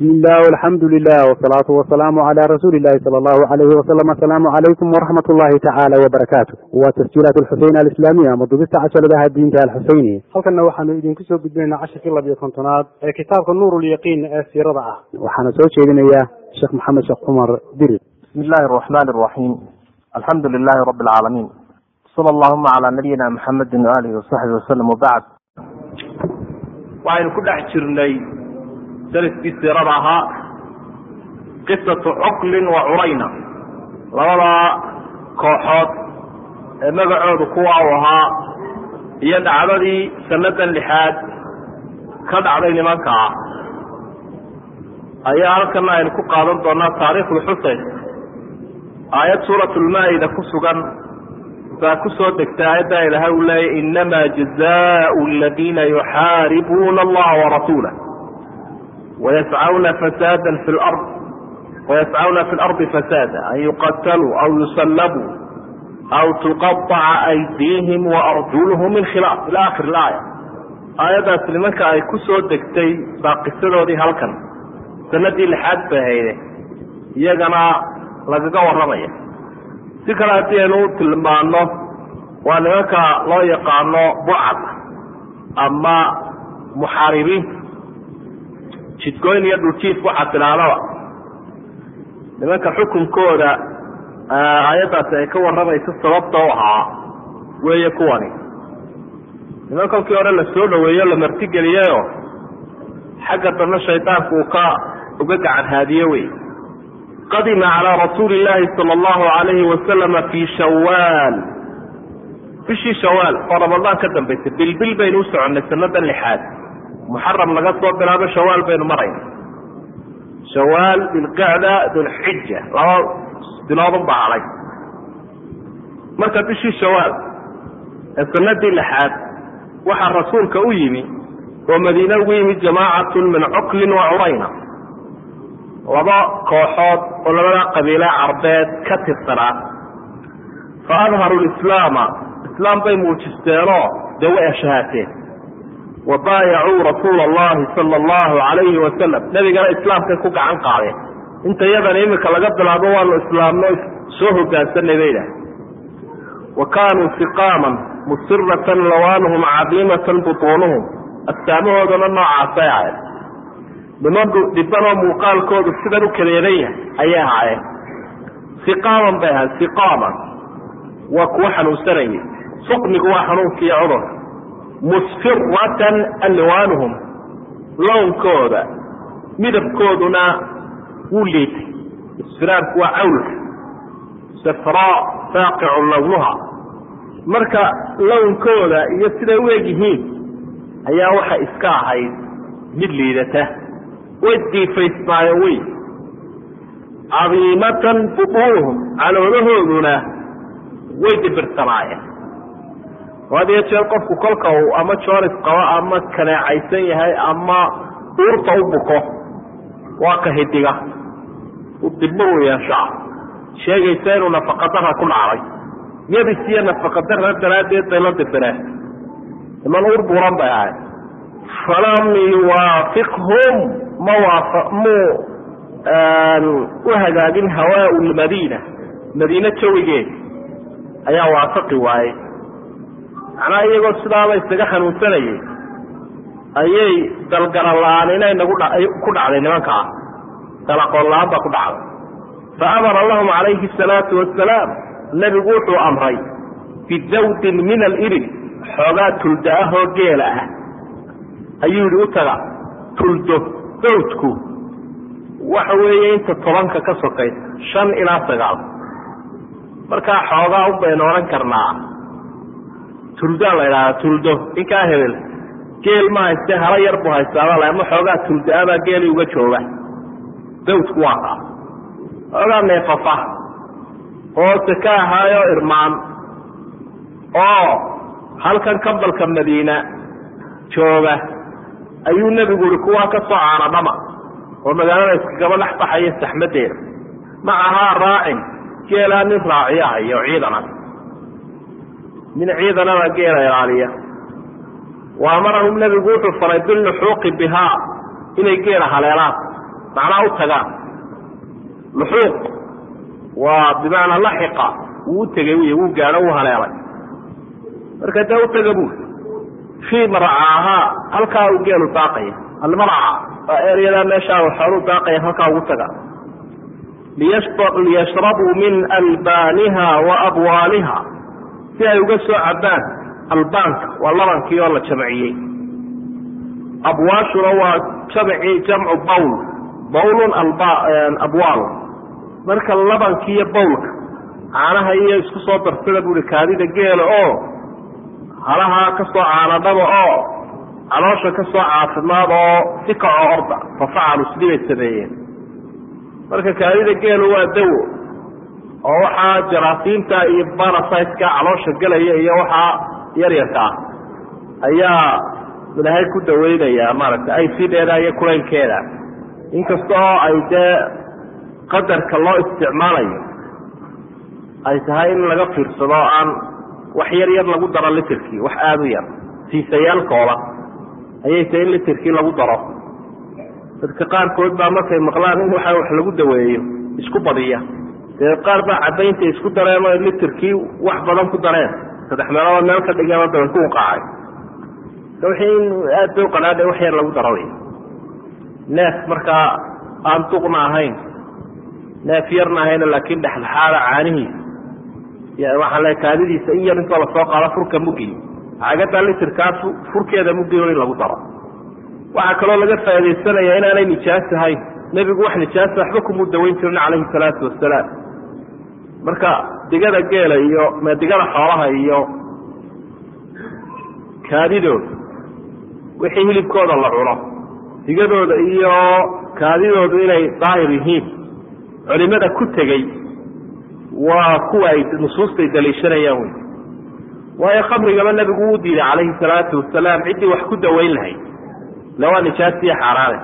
bismi illah alxamdu lilah wsalaatu wasalaamu cala rasuuli illahi sala allahu alayhi wasalam asalaamu calaykum waraxmat ullahi tacaala wabarakaatu waa tasjiilaat alxuseyn alislaamiya ama dubista casharadaha diinta alxuseyni halkanna waxaanu idinku soo gudbinaynaa cashirkii labiyo kontonaad ee kitaabka nuur lyaqiin ee siirada ah. Waxaana soo jeedinayaa sheekh maxamed sheekh cumar dirir bismi illahi araxman araxiim alxamdu lilahi rabi alcaalamiin sala allahuma calaa nabiyina maxamedin waalihi wasaxbi wasalam wabacd waxaynu ku dhex jirnay dariskii siirada ahaa qisatu cuklin wa curayna labadaa kooxood ee magacoodu kuwa u ahaa iyo dhacdadii sanadan lixaad ka dhacday nimanka ah. Ayaa halkana aynu ku qaadan doonaa taariikhul xuseyn. Aayad suuratulmaa-ida ku sugan baa ku soo degtay aayaddaa ilahay uu leeyay inama jazaau aladiina yuxaaribuuna allaha warasuulah wayascawna fasaada fi lard wayascawna fi lardi fasaada an yuqataluu aw yusallabuu aw tuqaطaca aydiihim waarjuluhum min khilaaf ila akhir ilaaya aayaddaas nimanka ay ku soo degtay baa qisadoodii halkan sanadii lixaad bay hayde iyagana lagaga warramaya si kale haddii aynu u tilmaano waa nimanka loo yaqaano bucad ama muxaaribiinta jidgoyn iyo dhuljiif waxaa tidhaahdaba nimanka xukunkooda aayaddaasi ay ka warramayso sababta u ahaa weeye kuwani. Niman kolkii hore la soo dhaweeyo la martigeliyeyo xagga dambe shaydaanku uu ka uga gacan haadiye wey qadima calaa rasuuli illaahi sala allahu alayhi wasalama fii shawaal bishii shawaal oo ramadaan ka dambaysay bilbil baynu u soconnay sanadan lixaad muxaram laga soo bilaabo shawaal baynu marayna shawaal dilqacda dulxija laba biloodun baa halay. Marka bishii shawaal ee sanadii lixaad waxaa rasuulka u yimi oo madiine ugu yimi jamaacatun min cuklin wa curayna laba kooxood oo labada qabiile carbeed ka tirsanaa fa adharu lislaama islaam bay muujisteenoo dee way ashahaateen wa baayacuu rasuula allahi sala allahu calayhi wasalam. Nebigana islaamkay ku gacan qaadeen inta yadan iminka laga bilaabo waanu islaamno soo hogaansanay bay idhaah wa kaanuu siqaaman musiratan lawaanuhum cadiimatan butuunuhum. Astaamahoodana noocaasay ahayd niman dhibanoo muuqaalkoodu sidan u kaleedan yahay ayay ahaayeen. Siqaaman bay ahayd siqaaman. Waa kuwa xanuunsanayay. Suqmigu waa xanuunkiiyo cudurka musfiratan alwaanuhum lownkooda midabkooduna wuu liitay. Isfiraarku waa cawlka. Safraa faaqicu lownuha marka lownkooda iyo siday u eg yihiin ayaa waxa iska ahayd mid liidata. Way diifaysmaayo wey cadiimatan butuunuhum caloodahooduna way iyo jeer qofku kolka uu ama joonis qabo ama kaneecaysan yahay ama uurta u buko waa ka hidiga. U dibmo u yeeshaa sheegaysa inuu nafaqadara ku dhacday yadis iyo nafaqadara daraaddeed bay la dibireen niman uur buuran bay ahayd. Falam yuwaafiqhum ma waafa muu u hagaagin hawaau lmadiina madiine jawigeeda ayaa waafaqi waayey macnaha iyagoo sidaaba isaga xanuunsanayay? Ayay dalgaran la'aan inay nagu ku dhacday nimankaa dalaqoon la'aan baa ku dhacday. Fa amara lahum calayhi asalaatu wasalaam nebigu wuxuu amray bidawdin min alibil. Xoogaa tulda ahoo geela ah. Ayuu yidhi u taga tuldo dawdku. Waxa weeye inta tobanka ka sokaysa shan ilaa sagaal. Markaa xoogaa un baynu odhan karnaa tuldaan la idhahdaa tuldo. Ninkaa hebel geel ma hayste hala yar buu haystaabal ama xoogaa tulda-abaa geelii uga jooga. Dawdku waa kaa xoogaa neefafa oo saka ahaayo irmaan. Oo halkan kabalka madiina jooga. Ayuu nebigu uhi kuwaa ka soo caana oo magaalada iskagaba dhex baxaya saxmadeeda macahaa raacin. Geelaa nin raaciyo hayo ciidana nin ciidanaba geela ilaaliya wa amarahum nebigu wuxuu faray biluxuuqi bihaa inay geela haleelaan macnaa u tagaan luxuuq waa bimacnaa laxiqa wuu u tegey wy wuu gaadho wuu haleelay. Marka dee u taga buu fii marcaahaa halkaa uu geelu daaqaya. Almarca waa eryadaa meeshaa xooluu daaqaya halkaa ugu taga. Liyashrabuu min albaaniha wa abwaaliha si ay uga soo cabaan albaanka waa labankii oo la jamciyey. Abwaashuna waa jamci jamcu bawl. Bawlun abwaal. Marka labankii iyo bawlka caanaha iyo isku soo darsada buui kaadida geela oo halahaa ka soo caanadhaba oo caloosha ka soo caafimaad oo si kaco orda fafacalu sidii bay sameeyeen. Marka kaadida geelu waa dawo oo waxaa jaraasiinta iyo barasiteka caloosha gelaya iyo waxaa yaryarka ah ayaa ilaahay ku daweynaya maaragtay aysideeda iyo kulaylkeeda. Inkasta oo ay dee qadarka loo isticmaalayo ay tahay in laga fiirsado aan wax yar yar lagu daro literkii wax aada u yar siisayaalkooda ayay tahay in literkii lagu daro. Dadka qaarkood baa markay maqlaan in waxa wax lagu daweeyo isku badiya dee qaar baa caddaynta isku dareen oo literkii wax badan ku dareen. Saddex meeloodoo meel ka dhigeen oo daban ku uqaacay in aad bay uqanaadha wax yar lagu daro wey neef markaa aan duqna ahayn neef yarna ahayna laakiin dhexdhexaada caanihiisa waxaa le kaadidiisa in yar intoo la soo qaado furka mugiy cagadaa litirkaa furkeeda mugiyo in lagu daro. Waxaa kaloo laga faaidaysanaya inaanay nijaas ahayn. Nebigu wax nijaasa waxba kumuu daweyn jirin calayhi salaatu wasalaam marka digada geela iyo digada xoolaha iyo kaadidooda wixii hilibkooda la cuno digadooda iyo kaadidoodu inay daahir yihiin culimada ku tegey waa kuwa ay nusuustay daliishanayaan wey waayo khamrigaba nebigu wuu diiday calayhi salaatu wasalaam ciddii wax ku daweyn lahayd. Le waa nijaasiyo xaaraane.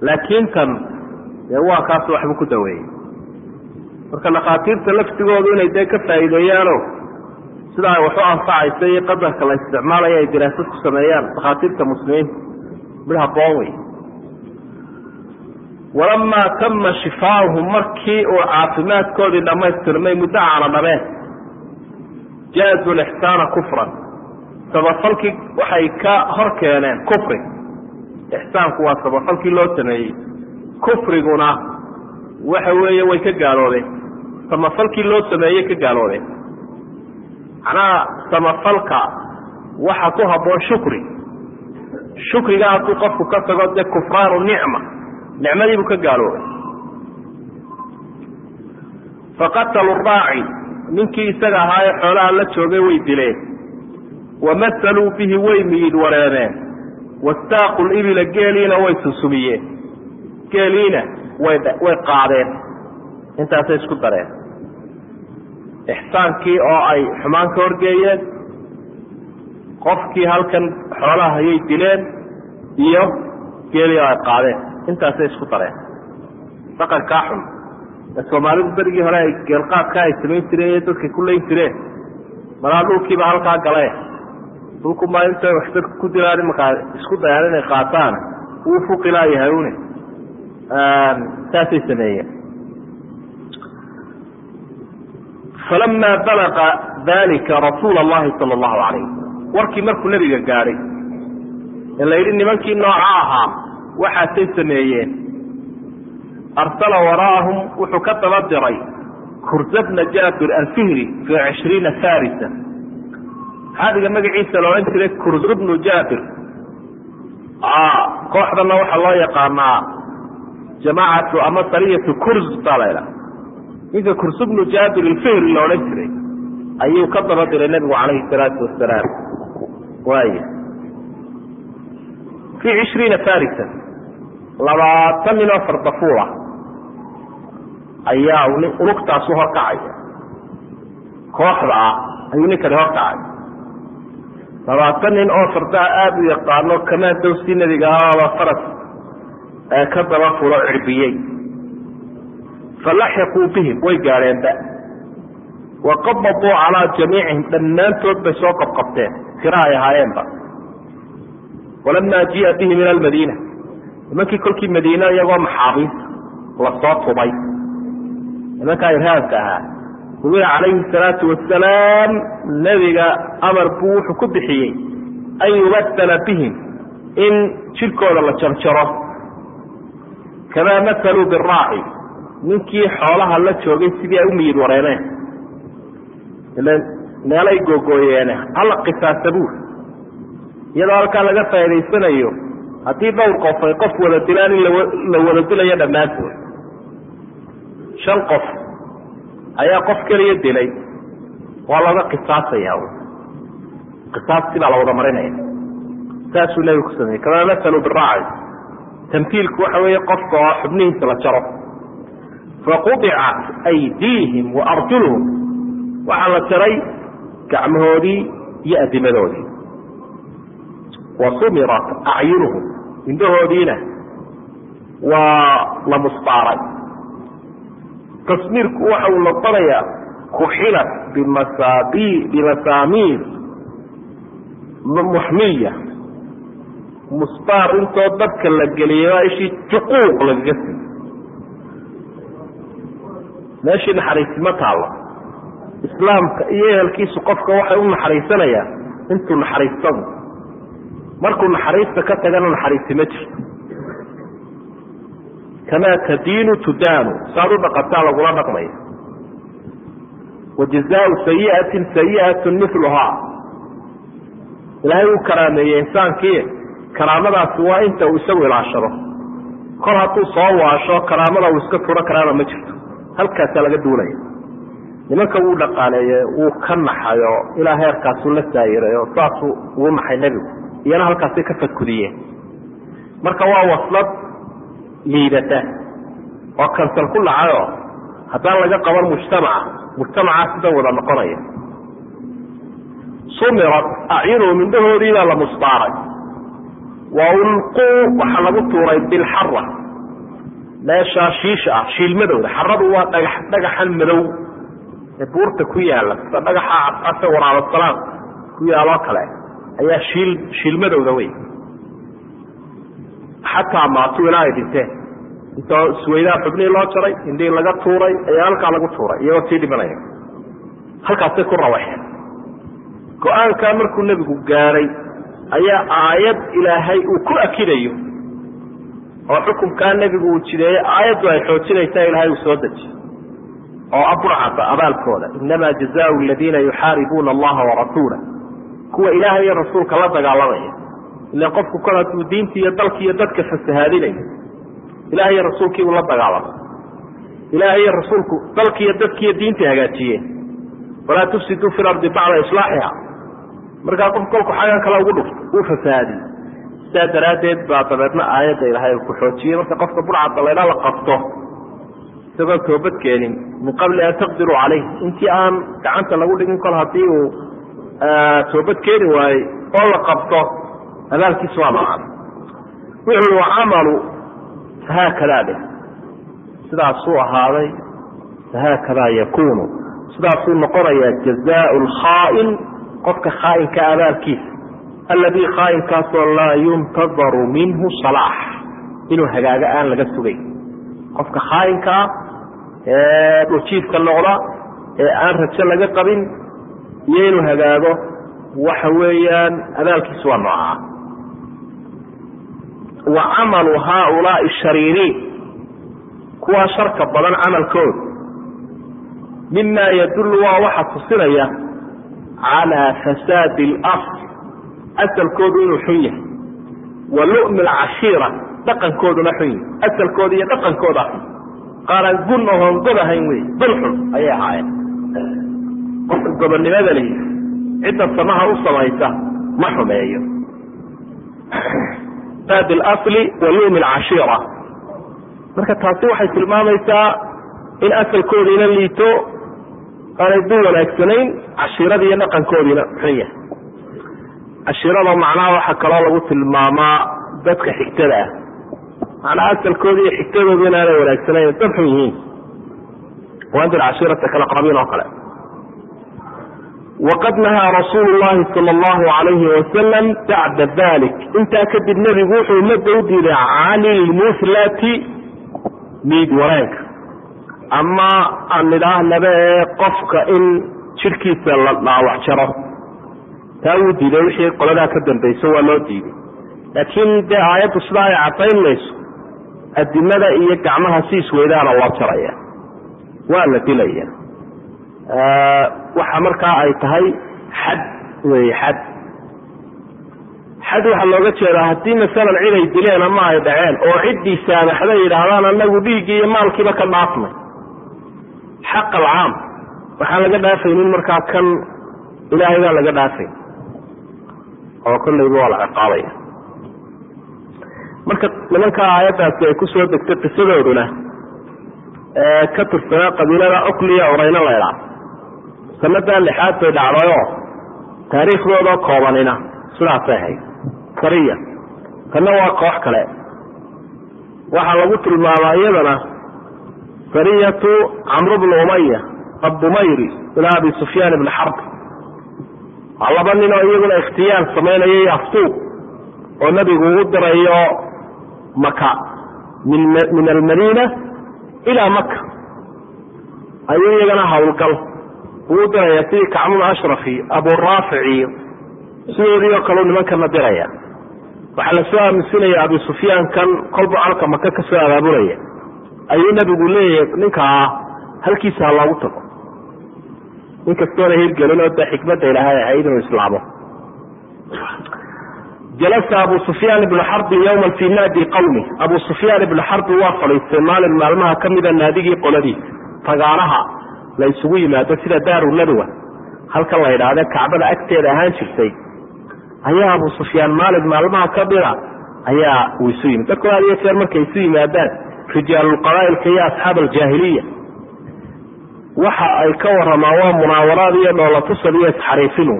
Laakiin tan dee waa kaas waxbuu ku daweeyey marka dhakhaatiirta laftigoodu inay dee ka faa'iideeyaano sida ay wax u anfacaysa iyo qadarka la isticmaalaya ay diraasad ku sameeyaan dhakhaatiirta muslimiinta. Mid haboon wey walamaa tama shifaauhum markii uu caafimaadkoodii dhammaystirmay muddo caana dhabeen jaazu lixsaana kufran. Sabafalkii waxay ka hor keeneen kufri. Ixsaanku waa sabafalkii loo sameeyey. Kufriguna waxa weeye way ka gaaloobeen samafalkii loo sameeyey ka gaaloobeen macnaha samafalka waxa ku habboon shukri. Shukriga hadduu qofku ka tago dee kufraanu nicma. Nicmadiibuu ka gaaloobay faqatalu raaci ninkii isaga ahaa ee xoolaha la joogay way dileen. Wamasaluu bihi way miyid wareemeen. Wastaaqu libila geeliina way susumiyeen. Geeliina way way qaadeen. Intaasay isku dareen. Ixsaankii oo ay xumaan ka horgeeyeen qofkii halkan xoolaha hayay dileen iyo geelii oo ay qaadeen. Intaasay isku dareen. Dhaqankaa xun. Soomaalidu berigii hore ay geelqaadka ay samayn jireen iyo dadka ku layn jireen. Malaa dhulkiiba halkaa galee dhulku maa intay waxba ku dilaan imankaa isku dayaan inay qaataan. Wuu fuqilaayahay une saasay sameeyeen. Falamaa balaqa dalika rasuula allahi sala allahu calayh warkii markuu nebiga gaadhay ee la nimankii nooca ahaa waxaasay sameeyeen. Arsala waraahum wuxuu ka daba diray kurza bna jaabir alfihri fii cishriina farisa xaadiga magaciisa la odhan jiray kurz bnu jaabir kooxdana waxaa loo yaqaanaa jamaacatu ama sariyatu kurz baa la ydhaha ninka kurz bnu jaabir alfihri la odhan jiray ayuu ka daba diray nebigu calayhi salaatu wasalaam waay fii cishriina farisa labaatan nin oo fardafuul ah ayaa unugtaasu horkacaya kooxda ah ayuu ninkani horkacay labaatan nin oo fardaha aada u yaqaano kamaan dawstii nebiga ahaaba faras ee ka daba fulo cirbiyey. Falaxiquu bihim way gaadheenba waqabaduu calaa jamiicihim dhammaantood bay soo qabqabteen. Tira ay ahaayeenba walamaa jii'a bihi min almadiina. Nimankii kolkii madiine iyagoo maxaabiis la soo tubay. Nimankaa irhaabka ahaa. Nabiga calayhi salaatu wasalaam nebiga amar buu wuxuu ku bixiyey an yubatala bihim in jirkooda la jarjaro kamaa mataluu biraaci ninkii xoolaha la joogay sidii ay u miyid wareemeen ila meelay googooyeene. Hala qisaasa buur iyadoo halkaa laga faa'idaysanayo haddii dhowr qof ay qof wada dilaan in la wada dilayo dhammaantood shan qof ayaa qof keliya dilay. Waa looga qisaasaya qisaastii baa la wada marinaya. Saasuu nebigu ku sameeyey. Kamaa masalu biraaci tamtiilku waxa weeye qofka oo xubnihiisa la jaro. Faqudicat aydiihim wa arjuluhum. Waxaa la jaray gacmahoodii iyo adimadoodii. Wa sumirat acyunuhum indhahoodiina waa la musbaaray tasmiirku waxa uu noqonayaa kuxilat bimasaabi bimasaamiir muxmiya musbaar intoo dadka la geliyay waa ishii juquuq lagaga siiy meeshii naxariisimo taallo islaamka iyo ehelkiisu qofka waxay u naxariisanayaan intuu naxariistadu. Markuu naxariista ka tagana naxariisi ma jirto. Kamaa tadiinu tudaanu saad u dhaqataa lagula dhaqmaya. Wa jazaau sayiatin sayiatu miluhaa ilaahay uu karaameeyey insaankii karaamadaasi waa inta uu isagu ilaashado. Kor hadduu soo waasho karaamada uu iska turo karaama ma jirto. Halkaasaa laga duulaya nimanka wuu dhaqaaleeye wuu ka naxayo ilaa heerkaasuu la saayirayo saasuu ugu naxay nebigu. Iyana halkaasay ka fadkudiyeen marka waa waslad liidata oo kansal ku dhacayo haddaan laga qaban mujtamaca mujtamacaa sida wada noqonaya. Sumirat acyunuhum indhahoodiibaa la musbaaray wa ulquu waxaa lagu tuuray bilxara meeshaa shiisha ah shiilmadowda xaradu waa dhagax dhagaxan madow ee buurta ku yaalla sida dhagaxa cadcase waraabasalaam ku yaaloo kale ayaa shiil shiilmadowda wey xataa maatuu ilaa ay dhinteen intoo isweydaa xubnihii loo jaray indhihii laga tuuray ayaa halkaa lagu tuuray iyagoo sii dhimanaya. Halkaasay ku rawaxeen. Go'aankaa markuu nebigu gaadhay ayaa aayad ilaahay uu ku akidayo. Oo xukunkaa nebigu uu jideeyey aayaddu ay xoojinaysaa ilaahay uu soo dejiy oo aburcada abaalkooda inamaa jazaau aladiina yuxaaribuuna allaha warasuula kuwa ilaahay iyo rasuulka la dagaalamaya. Ila qofku kol hadduu diinta iyo dalka iyo dadka fasahaadinayo ilahay iyo rasuulkii uu la dagaalamay. Ilaahay iyo rasuulku dalka iyo dadka iyo diinta hagaajiyeen. Walaa tufsiduu fi lardi bacda islaaxiha markaa qof kolku xagan kale ugu dhufto uu fasahaadiy sidaa daraaddeed baa dabeedna aayadda ilaahay ku xoojiyey marka qofka burcadda laydhaa la qabto isagoon toobad keenin min qabli an taqdiruu calayh intii aan gacanta lagu dhigin kol haddii uu toobad keeni waayey oo la qabto abaalkiisu waa macaan. Wuxu ui wacamalu fahaakadaa dheh sidaasuu ahaaday fahaakadaa yakuunu sidaasuu noqonayaa jazaau lkhaa'in qofka khaa'inka abaalkiisa alladii khaa'inkaasoo laa yuntadaru minhu salaax inuu hagaago aan laga sugay. Qofka khaa'inkaa ee dhujiifka noqda ee aan rajo laga qabin iyo inuu hagaago waxa weeyaan abaalkiisu waa noocaa wa camalu haaulaai shariiriin kuwaa sharka badan camalkooda mima yadullu waa waxa tusinaya calaa fasaadi اlasl asalkoodu inuu xun yahay wa lu'mi alcashiira dhaqankooduna xun yahay asalkooda iyo dhaqankooda xun gun ohoon god ahayn wey dal xun ayay ahaayeen qofka gobonnimada lihi cidda samaha u samaysa ma xumeeyo fasaad اlasli wa lu'mi alcashiira marka taasi waxay tilmaamaysaa in asalkoodiina liito aanay dul wanaagsanayn cashiiradii iyo dhaqankoodiina xun yahay? Cashiirada macnaha waxaa kaloo lagu tilmaamaa dadka xigtada ah. Macnaha asalkoodi iyo xigtadoodu inaanay wanaagsanayn dad xun yihiin. Waandir cashiirata kale qabiil oo kale. Waqad nahaa rasuulu llahi sala allahu alayhi wasalam bacda dalik intaa kadib nebigu wuxuu ummadda u diiday cani lmuhlati miid wareenka ama aan idhaahnaba ee qofka in jidhkiisa la dhaawac jaro. Taa wuu diiday wixii qoladaa ka dambayso waa loo diiday. Laakiin dee aayaddu sidaa ay caddayn mayso adimada iyo gacmaha si isweydaana loo jaraya. Waa la dilaya. Waxa markaa ay tahay xad wey xad. Xad waxaa looga jeedaa haddii masalan cid ay dileen ama ay dhaceen oo ciddii saamaxday yidhaahdaan anagu dhiiggii iyo maalkiiba ka dhaafnay xaq alcaam waxaan laga dhaafaynin markaa kan ilaahay baan laga dhaafayn oo kollayba waa la ciqaabaya marka nimankaa aayaddaasi ay ku soo degtay qisadooduna ka tirsanaa qabiilada ocliya urayna laydhaa sanadaa lixaad bay dhacdayoo taariikhdoodoo koobanina sidaasay ahayd sariya tanna waa koox kale waxaa lagu tilmaamaa iyadana sariyatu camru bnu umaya addumayri ilaa abi sufyaan ibni xarb waa laba nin oo iyaguna ikhtiyaar samaynayay aftuuq oo nebigu ugu dirayo maka min almadiina ilaa maka ayuu iyagana hawlgal uu diraya sidii kacbun ashraf iyo aburaafic iyo sidoodii oo kaleu nimankana diraya. Waxaa la soo aaminsinaya abi sufyaan kan kolba calka maka ka soo abaabulaya ayuu nebigu leeyahay ninkaa halkiisa ha loogu tago. Inkastoona hirgelin oo dee xikmadda ilaahay ahayd inuu islaamo. Jalasa abu sufyaan ibnu xarbin yowman fii naadi qawmi. Abu sufyaan ibnu xarbi waa fadhiistay maalin maalmaha ka mida naadigii qoladiisa fagaaraha la isugu yimaado sida daaru nadwa. Halkan la yidhaahde kacbada agteeda ahaan jirtay. Ayaa abu sufyaan maalin maalmaha ka mida ayaa uu isu yimid. Dadku aad iyo jeer markay isu yimaadaan rijaalulqabaa'ilka iyo asxaab aljaahiliya waxa ay ka waramaan waa munaawaraad iyo dhoolatusad iyo isxariifinu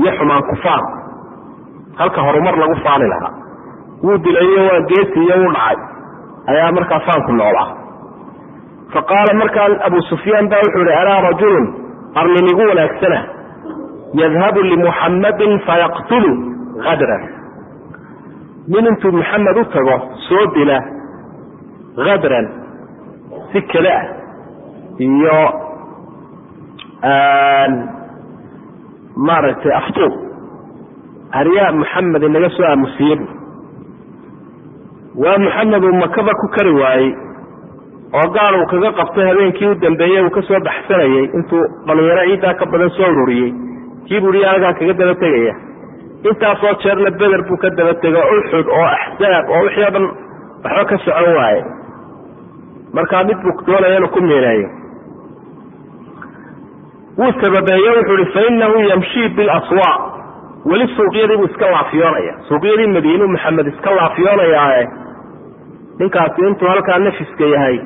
iyo xumaan kufaan halka horumar lagu faani lahaa. Wuu dilayo waa geesi iyo u dhacay. Ayaa markaa faanku noolaa. Fa qaala markaa abu sufyaan baa wuxuu ihi alaa rajulun arnin igu wanaagsana. Yadhabu limuxammadin fayaqtulu hadran nin intuu maxamed u tago soo dila hadran si kale ah iyo maaragtay aftuuq aryaa maxamed inaga soo aamusiyebu waa maxamed uu makaba ku kari waayey oo gaal uu kaga qabtay habeenkii u dambeeyey uu ka soo baxsanayey intuu dhalinyaro ciiddaa ka badan soo ururiyey kii buu hi anagaa kaga daba tegaya intaasoo jeerna beder buu ka daba tego uxud oo axsaab oo wixii o dhan waxba ka socon waaye markaa mid buu doonaya inuu ku miineeyo wuu sababeeye wuxuu ihi fa inahu yamshii bilaswaaq weli suuqyadii buu iska laafiyoonaya suuqyadii madiinuu maxamed iska laafiyoonayaae ninkaasi intuu halkaa nafiska yahay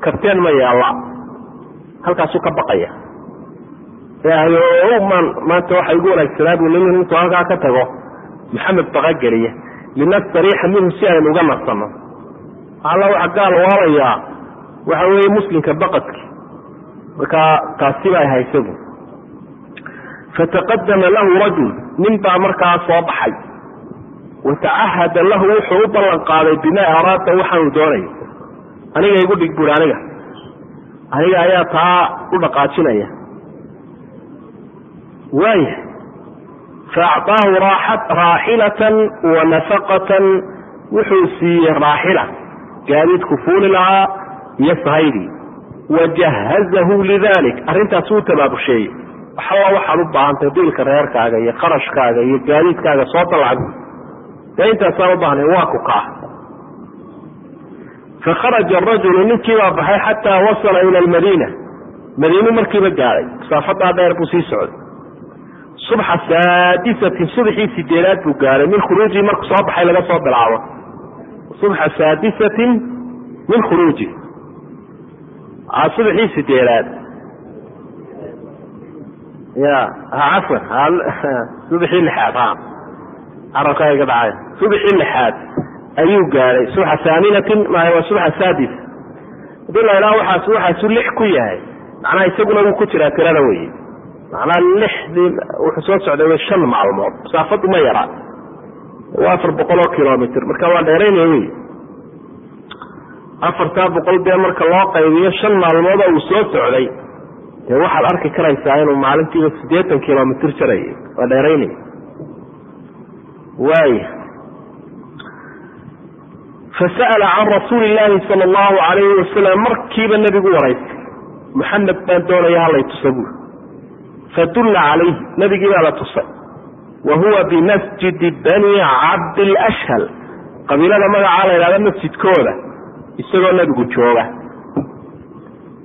kabteen ma yaalla. Halkaasuu ka baqaya. Maan maanta waxa igu wanaagsanaa buu nin intuu halkaa ka tago. Maxamed baqageliya. Linastariixa minhu si aynu uga nasanno. Alla waxa gaal waalayaa waxa weeye muslimka baqadki. Markaa taasi baa haysagu. Fataqadama lahu rajul nin baa markaa soo baxay. Watacahada lahu wuxuu u ballan qaaday bimaa araada waxaanu doonayo aniga igu dhig buuri aniga. Aniga ayaa taa u dhaqaajinaya. Waaya faacطaahu raaxilatan wa nafaqatan. Wuxuu siiyey raaxila. Gaadiidku fuuli lahaa iyo sahaydii wajahazahu lidalik arrintaas tabaabusheeyey waxalla waxaad u baahantay biilka reerkaaga iyo qarashkaaga iyo gaadiidkaaga soo dalacbu dee intaasaan u baahnay waa ku kaa fakharaja arajulu ninkii baa baxay xataa wasala ila almadiina madiinu markiiba gaadhay masaafadaa dheer buu sii socday subxa saadisatin subaxii sideedaad buu gaadhay min khuruujihi markuu soo baxay laga soo bilaabo subxa saadisatin min khuruuji subaxii sideedaad ya cafwan subaxii lixaad ha. Carabkaa iga dhacay. Subaxii lixaad ayuu gaadhay subxa haaminatin maya waa subxa saadis. Haddii la idhaha waxaas waxaasu lix ku yahay macnaha isaguna wuu ku jiraa tirada wey macnaha lixdii wuxuu soo socday way shan maalmood masaafadu ma yaraa. Waa afar boqol oo kilomitr marka waa dheeraynaya wey afartaa boqol dee marka loo qaybiyo shan maalmood oo uu soo socday dee waxaad arki karaysaa inuu maalintiiba siddeetan kilomitr jarayay waa dheeraynaya. Waaya fasa'ala can rasuuli illaahi sala allahu alayhi wasalam markiiba nebigu waraystay maxamed baan doonaya halay tusa buuri fadulla calayhi nebigii baa la tusay. Wa huwa bimasjidi bani cabdilashhal qabiilada magacaa la yidhahda masjidkooda isagoo nebigu jooga.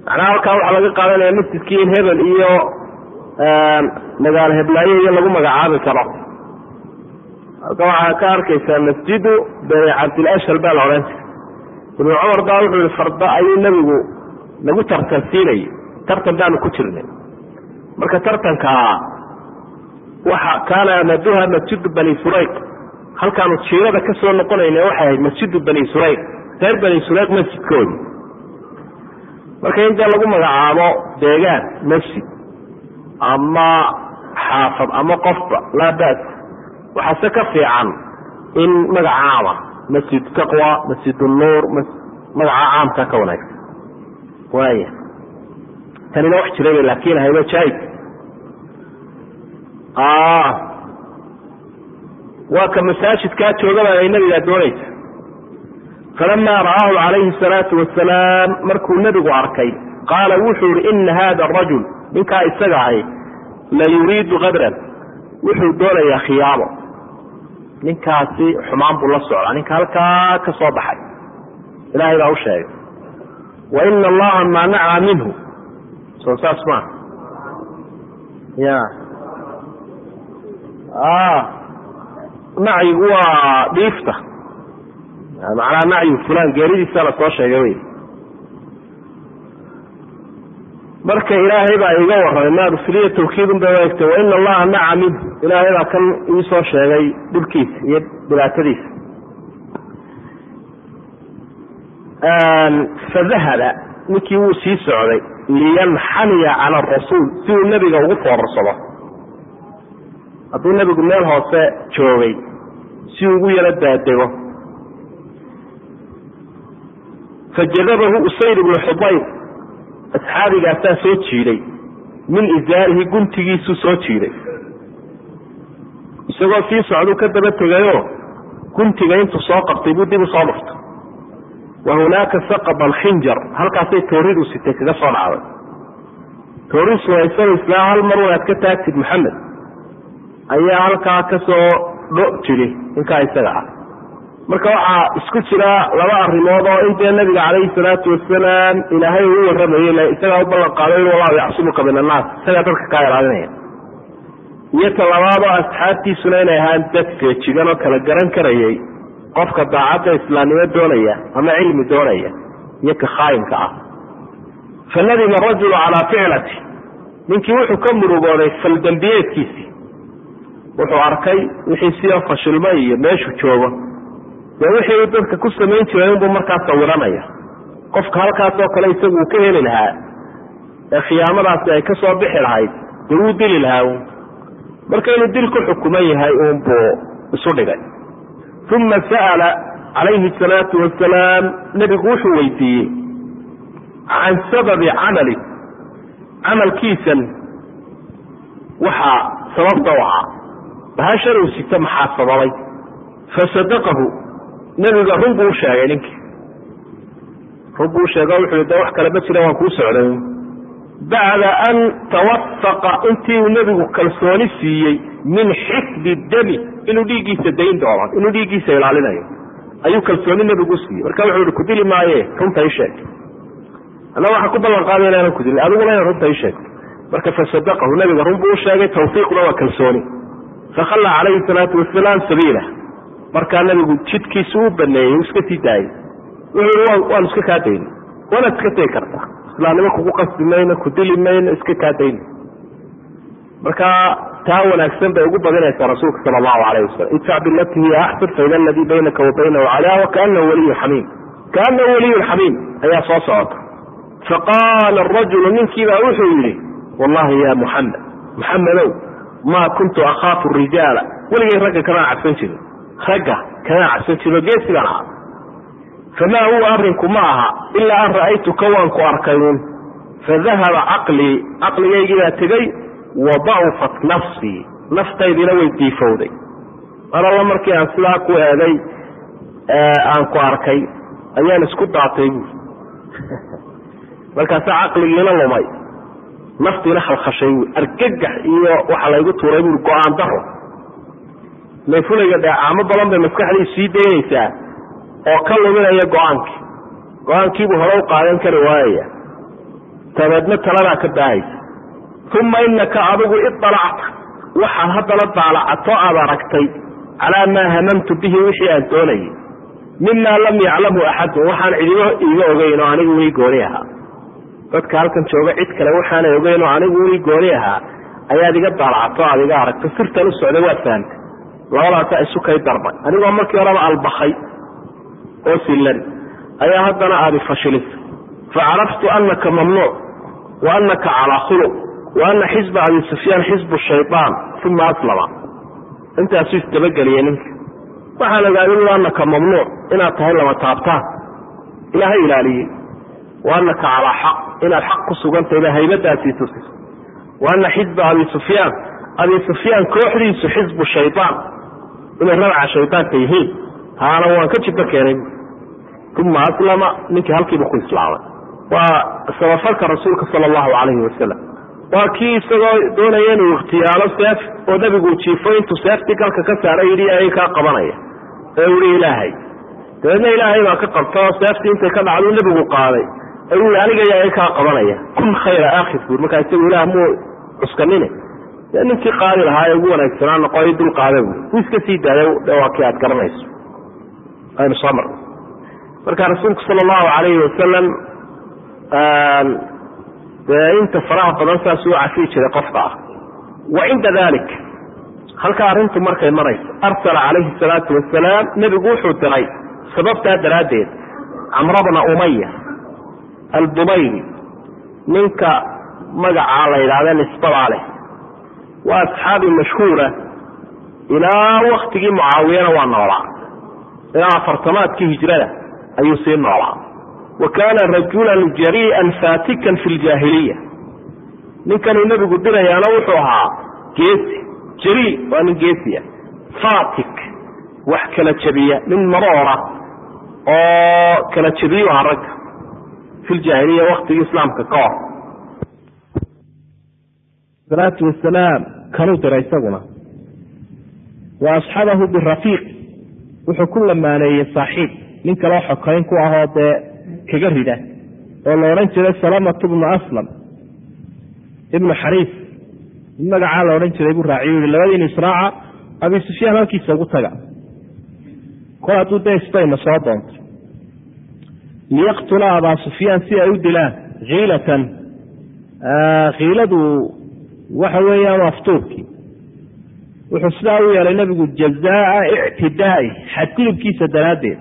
Macnaha halkaa waxaa laga qaadanaya masjidkii in hebel iyo magaalo heblaayo iyo lagu magacaabi karo. Halka waxaa ka arkaysaa masjidu bani cabdilashhal baa la odhan jiray. Ibnu cumar baa wuxuu yihi farda ayuu nebigu nagu tartansiinayay tartan baanu ku jirnay. Marka tartankaa waxa kaana amaduha masjidu bani surayq halkaanu jiirada ka soo noqonayna waxay ahayd masjidu bani surayq reer bani surayq masjidkoodi marka in lagu magacaabo deegaan masjid ama xaafad ama qofba laa bas waxaase ka fiican in magaca caama masjid taqwa masjid nuur magaca caamka ka wanaagsan. Waaya tanina wax jiray bay laakiin ahaydo jaaid waa ka masaajidkaa joogaba ay nabigaa doonaysa falamaa ra'aahu calayhi salaatu wasalaam markuu nebigu arkay qaala wuxuu yihi ina hada arajul ninkaa isaga ahay la yuriidu kadran wuxuu doonayaa khiyaamo ninkaasi xumaan buu la socdaa ninka halkaa ka soo baxay ilaahay baa u sheegay wa ina allaha maanaca minhu soo saas maa ya nacyigu waa dhiifta macnaha nacyu fulan geeridiisa la soo sheegay wey. Marka ilaahay baa iga warramay maadufiliya tawkiidun bay waegtay wa ina allaha naca minhu ilaahay baa kan ii soo sheegay dhibkiisa iyo dhibaatadiisa. Fadahaba ninkii wuu sii socday liyanxaniya cala arasuul si uu nebiga ugu foorarsado hadduu nebigu meel hoose joogay si ugu yaro daadego fajadabahu usayd ibnu xudayr asxaabigaasaa soo jiiday min izaarihi guntigiisuu soo jiiday. Isagoo sii socduu ka daba tegayoo guntiga intuu soo qabtay buu dib u soo dhuftay wa hunaaka saqada alkhinjar halkaasay tooridu sitay kaga soo dhacday. Toori sunaysano islaa hal mar wanaad ka taagtid maxamed ayaa halkaa ka soo dho jiri ninkaa isaga ah marka waxaa isku jira laba arrimood oo in dee nabiga calayhi salaatu wasalaam ilaahay uu warramayey isagaa u ballan qaaday in wallahu yacsimuka min annaas. Isagaa dadka kaa ilaalinaya iyo ta labaadoo asxaabtiisuna inay ahaan dad feejigan oo kala garan karayay. Qofka daacadda islaamnimo doonaya ama cilmi doonaya iyo ka khaayinka ah. Fa nadima arajulu calaa ficlati. Ninkii wuxuu ka murugooday faldembiyeedkiisii wuxuu arkay wixii sioo fashilmay iyo meeshuu joogo dee wixii uu dadka ku samayn jiray unbuu markaas sawiranaya qofka halkaas oo kale isagu uu ka heli lahaa ee khiyaamadaasi ay ka soo bixi lahayd dee wuu dili lahaa marka inuu dil ku xukuman yahay uunbuu isu dhigay. Uma sa'ala calayhi asalaatu wasalaam nebigu wuxuu weydiiyey can sababi camali camalkiisan waxaa sababta u ahaa. Bahashan uu sito maxaa sababay? Fasadaqahu nebiga run buu u sheegay ninkii. Run buu usheego wuxuu de wax kale ma jira waan kuu socday. Bacda an tawafaqa intii uu nebigu kalsooni siiyey min xifdi dami inuu dhiiggiisa dayn doono inuu dhiiggiisa ilaalinayo. Ayuu kalsooni nebigu usiiyey marka wuxuu ihi kudili maaye runta ii sheeg. Ana waxaa ku ballan qaadaya inaanan kudilin adiguna ina runta ii sheegto. Marka fasadaqahu nebiga run buu usheegay tawfiiquna waa kalsooni. Fakhalla calayhi salaatu wasalaam sabiila markaa nebigu jidkiisu u baneeyey iska sii daayey wuxuu waanu iska kaa dayni waanaad iska tegi kartaa islaamnimo kugu qasbi ku dili mayno iska kaa dayni marka taa wanaagsan bay ugu badinaysaa rasuulka sala allahu alayh wasalam idfac bilati hiya axsan faida aladii baynaka wa baynahu calaawa kaanahu waliyu xamiim kaanahu waliyun xamiim ayaa soo socota. Faqaala arajulu ninkiibaa wuxuu yidhi wallahi ya muxamed maxamedow maa kuntu akhaafu rijaala. Weligay ragga kamaa cabsan jirin ragga kamaa cabsan jirin oo geesi baan ahaa famaa huwa arrinku ma aha ilaa an ra'aytuka waan ku arkayun fadahaba caqlii caqligaygii baa tegey wa da'ufat nafsii naftaydiina way diifowday. Mar alla markii aan sidaa ku eeday aan ku arkay ayaan isku daatay buui markaasaa caqligiina lumay naftiina khalkhashay buui argagax iyo waxa laygu tuuray buui go'aan daro layfulayga dheecaamo badan bay maskaxdii sii daynaysaa oo ka luminaya go'aankii go'aankiibuu hore u qaadan kari waayaya. Dabeedna taladaa ka daahaysa. Uma inaka adigu idalacta waxaad haddana daalacato aad aragtay calaa maa hamamtu bihi wixii aan doonayay. Mimaa lam yaclamhu axadun waxaan cidigo iiga ogeyn oo anigu ii gooni ahaa. Dadka halkan jooga cid kale waxaanay ogeyn oo anigu ii gooni ahaa. Ayaad iga daalacato aad iga aragto. Sirtan u socday waad fahamtay labadaasaa isu kay darbay anigoo markii horeba albakay oo sillan ayaa haddana aadi fashilisay facaraftu anaka mamnuuc wa anaka calaa khuluq wa ana xisba abi sufyaan xisbu shayaan uma aslama. Intaasuu isdabageliyey ninka. Waxaan ogaaday u anaka mamnuuc inaad tahay lama taabtaan. Ilaahay ilaaliyey. Wa anaka calaa xaq inaad xaq ku sugantahay baa haybadaasii tusisa wa ana xisba abi sufyaan abi sufyaan kooxdiisu xisbu shayaan inay ranaca shaydaanka yihiin taana waan ka jibo keenay uma aslama ninkii halkiiba ku islaamay. Waa sabafarka rasuulka sala allahu calayhi wasalam waa kii isagoo doonaya inuu ikhtiyaalo seef oo nebigu jiifo intuu seeftii galka ka saaray yidhi ay kaa qabanaya ee uhi ilaahay dabeedna ilaahay baa ka qabta oo seeftii intay ka dhacdu nebigu qaaday. Ee ui aniga yaa kaa qabanaya kun khayra aakhir buur markaa isagu ilaah muu cuskanine dee ninkii qaadi lahaa ee ugu wanaagsanaa noqo i dul qaada buui wuu iska sii daaya de waa kii aad garanayso. Aynu soo marnay. Marka rasuulku sala allahu calayhi wasalam dee inta faraha badan saas uu cafiyi jiray qofka ah. Wa cinda dalik halkaa arrintu markay marayso arsala calayhi salaatu wasalaam nebigu wuxuu diray sababtaa daraaddeed camra bna umaya aldumayri ninka magacaa la yidhaahda nisbadaa leh waa asxaabi mashhuura. Ilaa waktigii mucaawiyana waa noolaa. Ilaa afartamaadkii hijrada ayuu sii noolaa. Wa kaana rajulan jarii'an faatikan fi ljaahiliya ninkanuu nebigu dirayaana wuxuu ahaa geesi. Jarii waa nin geesiya faatik. Wax kala jebiya nin maroora oo kala jebiyu ahaa ragga. Fi ljaahiliya waktigii islaamka ka hor salaatu wasalaam kanuu diray isaguna. Wa asxabahu birafiiq. Wuxuu ku lamaaneeyey saaxiib. Nin kaloo xokayn ku ahoo dee kaga rida oo la odhan jiray salamatu bnu aslam ibnu xariif. Mid magacaa la odhan jiray buu raaciy yihi labadiinu israaca abi sufyaan halkiisa ugu taga. Kol hadduu dee soo doontay liyaqtula abaa sufyaan si ay u dilaan kiilatan kiiladu waxa weeyaan aftuurkii wuxuu sidaa u yeelay nebigu jazaa ictidaai xadgudubkiisa daraaddeed.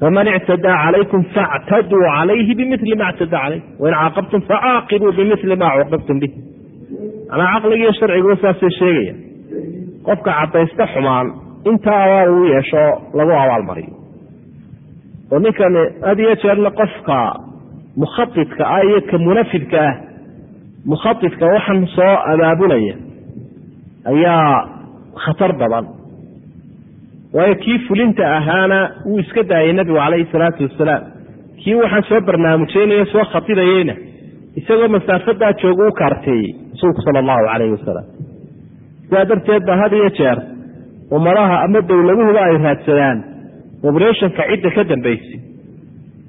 Faman ictadaa calaykum factaduu calayhi bimili ma ctadaa calaykum wain caaqabtum facaaqibuu bimili ma cuuqibtum bih manaa caqligiiyo sharciguba saasay sheegaya qofka caddaysta xumaan intaa abaal uu yeesho lagu abaalmariyo oo ninkan had iyo jeerna qofka mukhaidka ah iyo ka munafidka ah mukhaidka waxan soo abaabulaya ayaa khatar badan. Waayo kii fulinta ahaana wuu iska daayay nebigu calayhi salaatu wasalaam. Kii waxaan soo barnaamijeynayo soo khatidayeyna isagoo masaafadaa jooga u kaarteeyey rasuulku sala allahu calayhi wasalam sidaa darteed ba had iyo jeer ummadaha ama dowladuhuba ay raadsadaan oberationka cidda ka dambaysay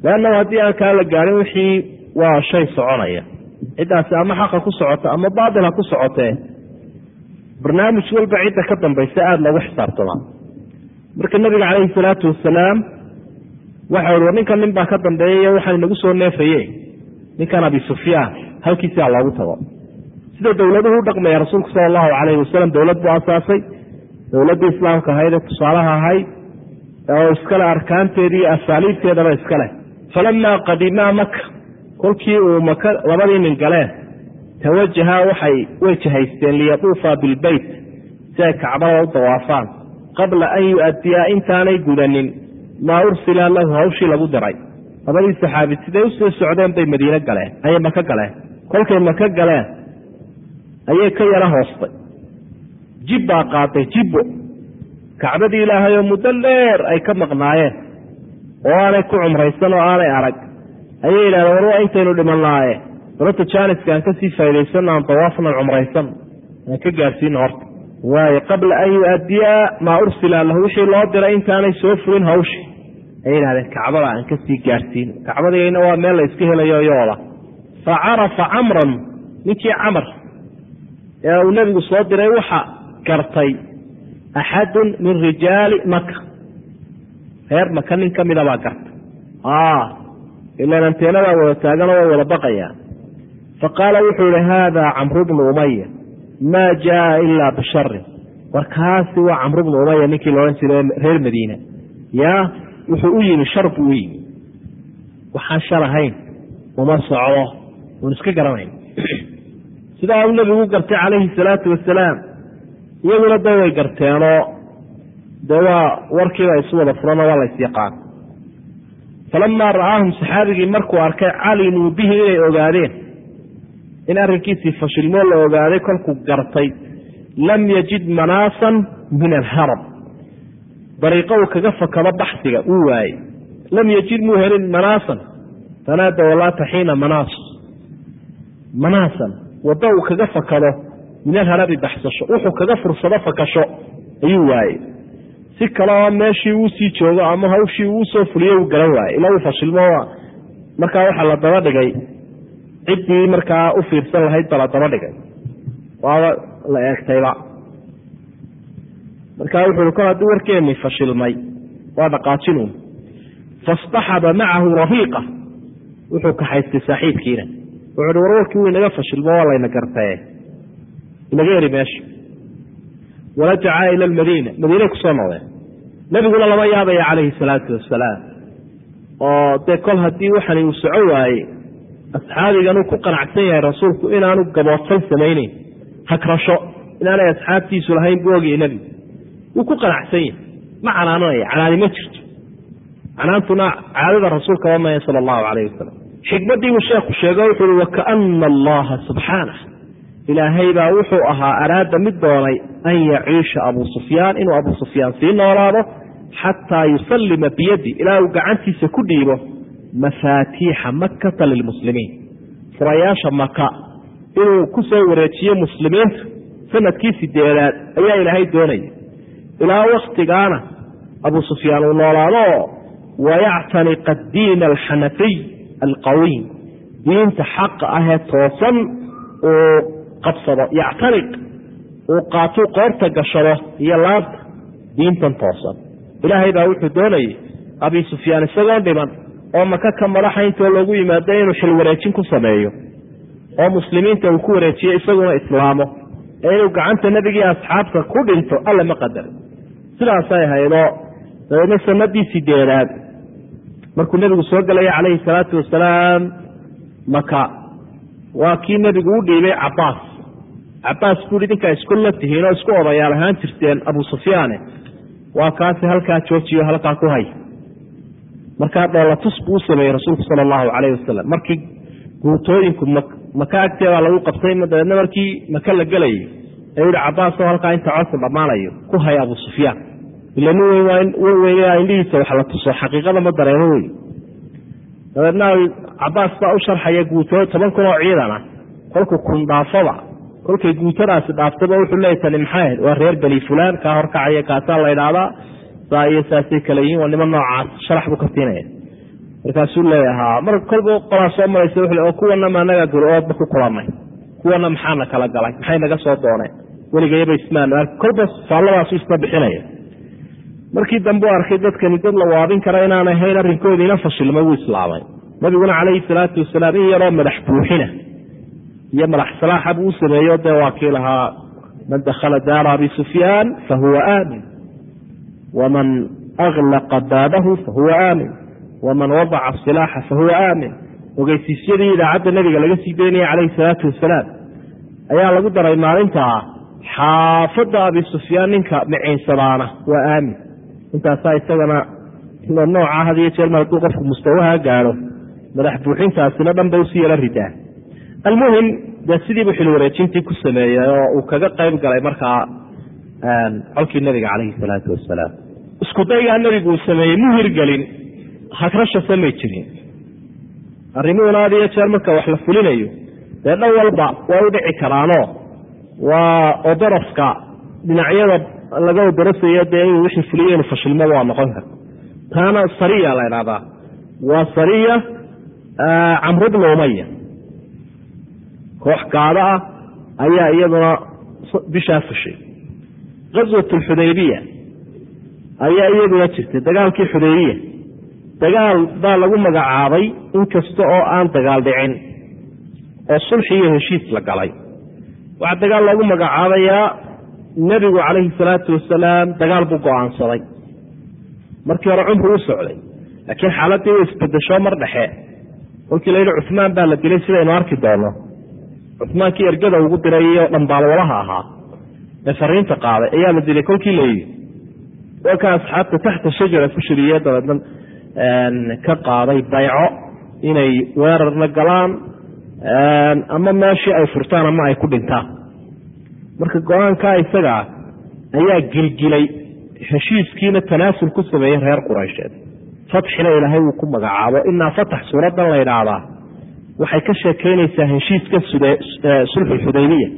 leannahu haddii aan kaa la gaadhin wixii waa shay soconaya ciddaasi ama xaqa ku socota ama baatil ha ku socotee barnaamij walba cidda ka dambaysa aada loogu xisaabtamaa marka nabiga calayhi salaatu wasalaam waxa ui war ninkan nin baa ka dambeeyay waxaan inagu soo neefaye ninkan abi sufyaan halkiisia loogu tago. Sida dowladuhu u dhaqmaya rasuulku sala allahu calayhi wasalam dowlad buu asaasay dowladdii islaamka ahayd ee tusaalaha ahayd oo iskale arkaanteeda iyo asaaliibteedaba iskaleh falamaa qadimaa maka kolkii uu maka labadii nin galeen tawajaha waxay way jahaysteen liyaduufa bilbeyt si ay kacbada u dawaafaan qabla an yu-adiyaa intaanay gudanin maa ursila lahu hawshii lagu diray labadii saxaabi siday u soo socdeen bay madiine galeen ayay maka galeen. Kolkay maka galeen ayay ka yaro hoostay. Jib baa qaaday jibbo. Kacbadii ilaahay oo muddo dheer ay ka maqnaayeen oo aanay ku cumraysan oo aanay arag ayay yidhahdeen war waa intaynu dhimanaaye sababta jaaniska aan ka sii faa'idaysano aan dawaafnan cumraysan aan ka gaadhsiino horta. Waayo qabla an yu-adiya maa ursila lahu wixii loo diray intaanay soo fulin hawshi. Ayay yidhahdeen kacbada aan ka sii gaadhsiino kacbadayna waa meel la iska helayo yooda fa carafa camran ninkii camar ee uu nebigu soo diray waxa gartay axadun min rijaali maka reer maka nin ka mida baa gartay ilan anteenadaa wada taaganoo way wada baqayaan fa qaala wuxuu yihi haada camru bnu umaya maa jaa ilaa bisharin war kaasi waa camru bnu umaya ninkii laodhan jiray reer madiina. Yaa wuxuu u yimi shar buu u yimi. Waxaan shar ahayn uma socdo un iska garanayn. Sidaa uu nebigu gartay calayhi salaatu wasalaam iyaguna da way garteenoo dee waa warkiiba isu wada furanoo waa lays yaqaan falamaa ra'aahum saxaabigii markuu arkay calimuu bihi inay ogaadeen in arrinkiisii fashilmoo la ogaaday kolkuu gartay lam yajid manaasan min alharab dariiqo uu kaga fakado baxsiga uu waayey lam yajid muu helin manaasan tanaada walaata xiina manaas manaasan waddo uu kaga fakado min alharabi baxsasho wuxuu kaga fursado fakasho ayuu waayey si kale oo meeshii uu sii joogo ama hawshii uu soo fuliyo uu garan waayey ilaa uu fashilmo markaa waxaa la daba dhigay ciddii markaa u fiirsan lahayd ba la daba dhigay. Waaba la eegtayba markaa wuxu uhi kol haddii warkeennii fashilmay waa dhaqaajinun fastaxaba macahu rafiiqa wuxuu kaxaystay saaxiibkiina wuxu uhi warwarkii wuu inaga fashilmo waa layna gartee. Inaga eri meesha warajaca ila lmadiina madiinay ku soo noqdeen. Nebiguna lama yaabaya calayhi salaatu wasalaam oo dee kol haddii waxani uu soco waayey asxaabiganuu ku qanacsan yahay rasuulku inaanu gaboodsan samayneyn hagrasho inaanay asxaabtiisu lahayn buu ogiyay nebigu wuu ku qanacsan yahay. Ma canaananaya canaani ma jirto. Canaantuna caadada rasuulkaba maya sala allahu calayh wasalam xikmaddiibuu sheekhu sheego wuxu uhi wakaana allaha subxaanah ilaahay baa wuxuu ahaa araada mid doonay an yaciisha abuu sufyaan inuu abuu sufyaan sii noolaado xataa yusallima biyadi ilaa uu gacantiisa ku dhiibo mafaatiixa makkata lilmuslimiin. Furayaasha maka inuu ku soo wareejiyo muslimiinta sannadkii sideedaad ayaa ilaahay doonaya. Ilaa waktigaana abuu sufyaan uu noolaado wayactaniqa addiina alxanafiy alqawiim diinta xaqa ahee toosan uu qabsado yactaniq uu qaatuu qoorta gashado iyo laabta diintan toosan. Ilaahay baa wuxuu doonayay abi sufyaan isagoon dhiman oo maka ka madaxa intoo loogu yimaado inuu xil wareejin ku sameeyo oo muslimiinta uu ku wareejiyo isaguna islaamo ee inuu gacanta nebigii asxaabta ku dhinto alle ma qadar. Sidaasay ahaydoo dabeedna sanadii sideedaad markuu nebigu soo galaya calayhi salaatu wasalaam maka waa kii nebigu u dhiibay cabaas cabaas buui idinkaa isku la oo isku odayaal ahaan jirteen abu sufyaane. Waa kaasi halkaa joojiyo halkaa ku hay. Markaa dhoolatus buu u rasuulku sala allahu calayh wasalam markii guutooyinku maka agteedaa lagu qabtay dabeedna markii maka la gelayay ayuu yihi cabaasoo halkaa inta codka dhammaanayo ku hay abu sufyaan. Ila nin wen weyn indhihiisa wax la tuso xaqiiqada ma dareemo wey dabeedna cabaas baa u sharxaya guutoo toban kun oo ciidan ah kolku kun dhaafaba kolkay guutadaasi dhaaftaba wuxuu leeyay tani maxay waa reer beni fulaan kaa horkacaya kaasaa la idhaahdaa saa iyo saasay kale yihiin waa niman noocaas sharax buu ka siinaya. Markaasuu leeyahaa mar kolba qolaa soo maraysa wuxuu oo kuwana ma anaga guri-oodba ku kulanay kuwana maxaana kala galay maxay naga soo dooneen weligayaba ismaanu arki kolba faalladaasu isna bixinaya. Markii dambe arkay dadkani dad la waabin kara inaan ahayn arrinkoodiina fashilmay wuu islaamay. Nabiguna calayhi salaatu wasalaam in yaroo madax buuxina iyo madax salaaxa buu u sameeyo dee waa kii lahaa man dakhala daara abi sufyaan fahuwa aamin. Waman aglaqa baabahu fahuwa aamin. Waman wadaca silaaxa fahuwa aamin. Ogeysiisyadii idaacadda nebiga laga sii daynaya calayhi salaatu wasalaam ayaa lagu daray maalintaa xaafadda abi sufyaan ninka maciinsadaana waa aamin. Intaasaa isagana nooca had iyo jeer mar qofku mustawaha gaadho madax buuxintaasina dhan bay u sii yala ridaa almuhim dee sidiibuu xil wareejintii ku sameeyey oo uu kaga qayb galay markaa colkii nabiga calayhi salaatu wasalaam isku daygaa nebigu uu sameeyey mu hirgelin hagrasha samay jirin arrimuhuna had iyo jeer marka wax la fulinayo dee dhan walba way u dhici karaanoo waa odoroska dhinacyada laga odorosayo dee inuu wixii fuliyo inu fashilmaba waa noqon karta taana sariya la idhahdaa waa sariya camru umaya koox gaado ah ayaa iyaduna bishaa fushay. Qaswat alxudaybiya ayaa iyaduna jirtay dagaalkii xudaybiya dagaal baa lagu magacaabay inkasta oo aan dagaal dhicin oo sulxi iyo heshiis la galay. Waxaa dagaal loogu magacaabayaa nebigu calayhi salaatu wasalaam dagaal buu go'aansaday. Markii hore cumru u socday laakiin xaaladii way isbedesho mar dhexe. Kolkii la yidhi cuhmaan baa la dilay sidaynu arki doono cuhmaankii ergada ugu diray iyo dhambaalwalaha ahaa ee fariinta qaaday ayaa la dilay kolkii la yidhi waa ka asxaabta taxta shajara ku shiriye ka qaaday bayco inay weerarna galaan ama meeshii ay furtaan ama ay ku dhintaan. Marka go'aankaa isagaa ayaa gilgilay heshiiskiina tanaasul ku sameeyey reer quraysheed. Fatxina ilaahay uu ku magacaabo inaa fatax suuraddan la ydhaahdaa waxay ka sheekeynaysaa heshiiska sulxu xudaybiya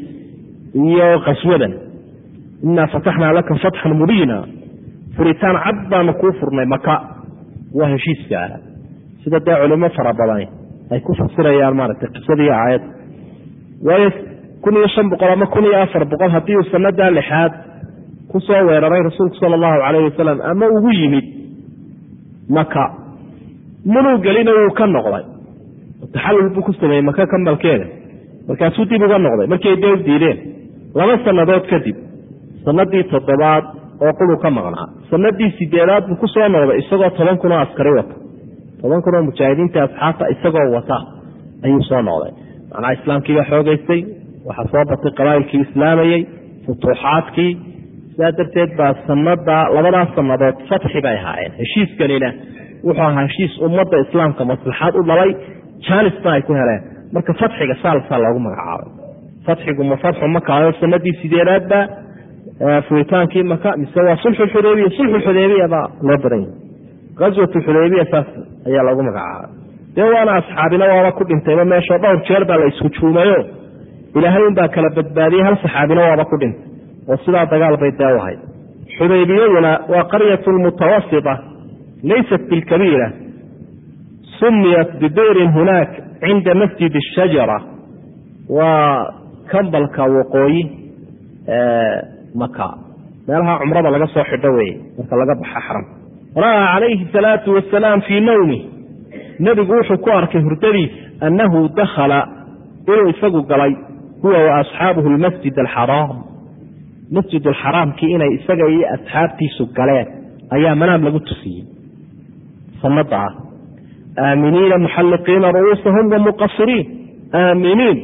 iyo qaswadan. Inaa fataxnaa laka fatxan mubiina. Furitaan cad baanu kuu furnay maka waa heshiiska ah. Sida dee culimo fara badani ay ku fasirayaan maaragtay qisadii aayad. Waayo kun iyo shan boqol ama kun iyo afar boqol haddii uu sanadaa lixaad ku soo weeraray rasuulku sala allahu calayhi wasalam ama ugu yimid maka munuu gelina wuu ka noqday taxallul buu ku sameeyey maka kambalkeeda markaasuu dib uga noqday markay dee diideen laba sannadood kadib sanadii toddobaad oo qulu ka maqnaa sanadii sideedaad buu ku soo noqday isagoo toban kun oo askari wata toban kun oo mujaahidiinta asxaabta isagoo wata ayuu soo noqday macnaha islaamkiibaa xoogeystay waxaa soo batay qabaa'ilkii islaamayey futuuxaadkii sidaa darteed baa sanada labadaas sannadood fatxi bay ahaayeen heshiiskanina wuxuu ahaa heshiis ummadda islaamka maslaxaad u dhalay jaanisna ay ku heleen. Marka fatxiga saalsaa loogu magacaabay. Fatxigu ma fatxu makaayo sanadii sideedaadba furitaankii maka mise waa sulxuxudaybiya sulxuxudaybiya baa loo badan yahay. Qaswat xudaybiya saas ayaa loogu magacaabay. Dee waana asxaabina waaba ku dhintayba meesha dhowr jeer baa la ishujuumayo ilaahay unbaa kala badbaadiyey hal saxaabina waaba ku dhintay. Oo sidaa dagaal bay dee u ahayd xudaybiyaduna waa qaryatu mutawasita laysat bilkabiira sumiyat bideyrin hunaak cinda masjid ashajara waa kambalka waqooyi maka meelaha cumrada laga soo xidho weeye marka laga baxa xaram ra'aa calayhi salaatu wasalaam fii nawmi nebigu wuxuu ku arkay hurdadiisa annahu dakhala inuu isagu galay huwa wa asxaabuhu lmasjid alxaraam masjid alxaraamkii inay isaga iyo asxaabtiisu galeen ayaa manaam lagu tusiyey sanada ah aaminiina muxalliqiina ru'uusahum wa muqasiriin aaminiin.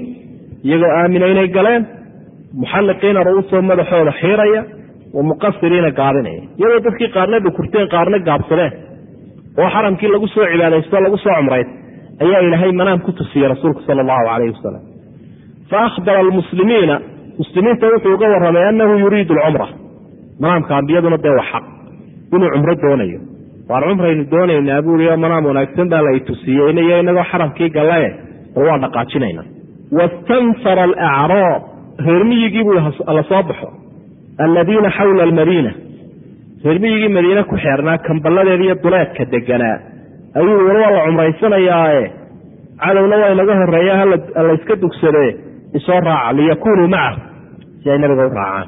Iyagoo aamina inay galeen muxalliqiina ru'uusahum madaxooda xiiraya wa muqasiriina gaabinaya iyadoo dadkii qaarna dhukurteen qaarna gaabsadeen. Oo xaramkii lagu soo cibaadaysto lagu soo cumrayd ayaa ilaahay manaam ku tusiyey rasuulku sala allahu calayhi wasalam fa akhbara almuslimiina muslimiinta wuxuu uga warramay annahu yuriidu alcumra. Manaamka ambiyaduna dee waa xaq. Inuu cumro doonayo waan cumraynu doonaynaa buuri oo manaam wanaagsan baa la tusiyey inayo inagoo xaramkii gallae bal waan dhaqaajinayna. Wastanfara alacraab reermiyigii buu la soo baxo. Alladiina xawla almadiina reermiyigii madiine ku xeernaa kamballadeeda iyo duleedka deganaa ayuu war waa la cumraysanayaae cadowna waa inaga horreeya hala iska dugsadee isoo raaca liyakunuu macahu si ay nabiga u raacaan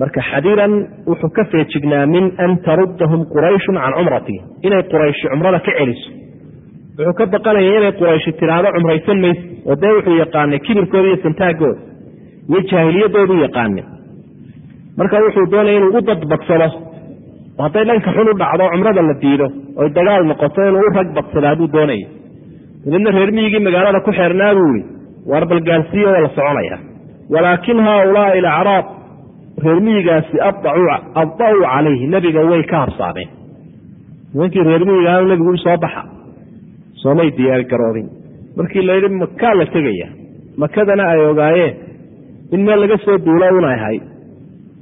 marka xadiiran wuxuu ka feejignaa min an taruddahum qurayshun can cumratihim inay qurayshi cumrada ka celiso. Wuxuu ka baqanaya inay qurayshi tidhaahdo cumraysan mayse oo dee wuxuu yaqaanay kibirkooda iyo santaagooda iyo jaahiliyadoodu yaqaanay. Marka wuxuu doonaya inuu u dadbadsado oo hadday dhanka xun u dhacdo cumrada la diido oy dagaal noqoto inuu u rag badsadaa buu doonaya dabeedna reer miyigii magaalada ku xeernaa buu ihi waar balgaarsiiya waa la soconaya. Walaakin haaulaai alacraab reer miyigaasi abdacuu calayhi nebiga way ka habsaameen. Nimankii reer miyigaanu nebigu u soo baxa soomay diyaargaroobin markii la yidhi makaa la tegaya makadana ay ogaayeen in meel laga soo duulo una ahay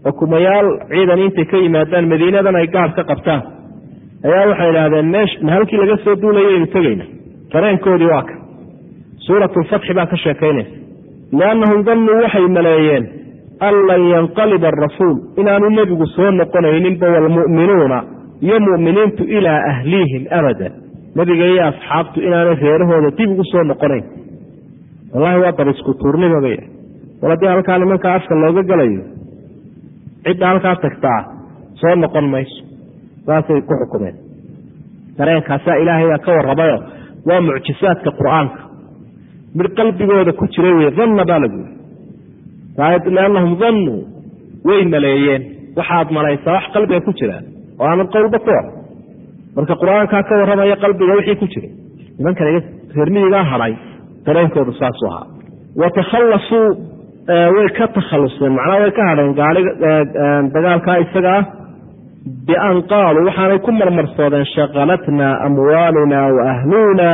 oo kumayaal ciidan intay ka yimaadaan madiinadan ay gaar ka qabtaan. Ayaa waxay idhaahdeen meesh halkii laga soo duulayaynu tegayna. Dareenkoodii waa ka. Suuratulfatxi baa ka sheekaynaysa. Liannahum dannuu waxay maleeyeen an lan yanqaliba arasuul inaanu nebigu soo noqonayninba waalmu'minuuna iyo mu'miniintu ilaa ahliihim abadan nebiga iyo asxaabtu inaanay reerahooda dib ugu soo noqonayn wallahi waa dab isku tuurnima bay wal haddii halkaa nimanka afka looga gelayo cidda halkaa tagtaa soo noqon mayso saasay ku xukumeen dareenkaasaa ilaahay baa ka warramayo waa mucjisaadka qur'aanka mid qalbigooda ku jiray wey danna baa lagu yiri liannahum dannuu way maleeyeen. Waxaad malaysaa wax qalbiga ku jiraan oo aanad qowlba ku or marka qur'aankaa ka warramaya qalbiga wixii ku jiray nimankan reermiyigaa hadhay dareenkoodu saasuu ahaa. Wa way ka takhaluseen macnaa way ka hadheen dagaalkaa isaga ah. Bian qaaluu waxaanay ku marmarsoodeen shaqalatna amwaaluna wa ahluuna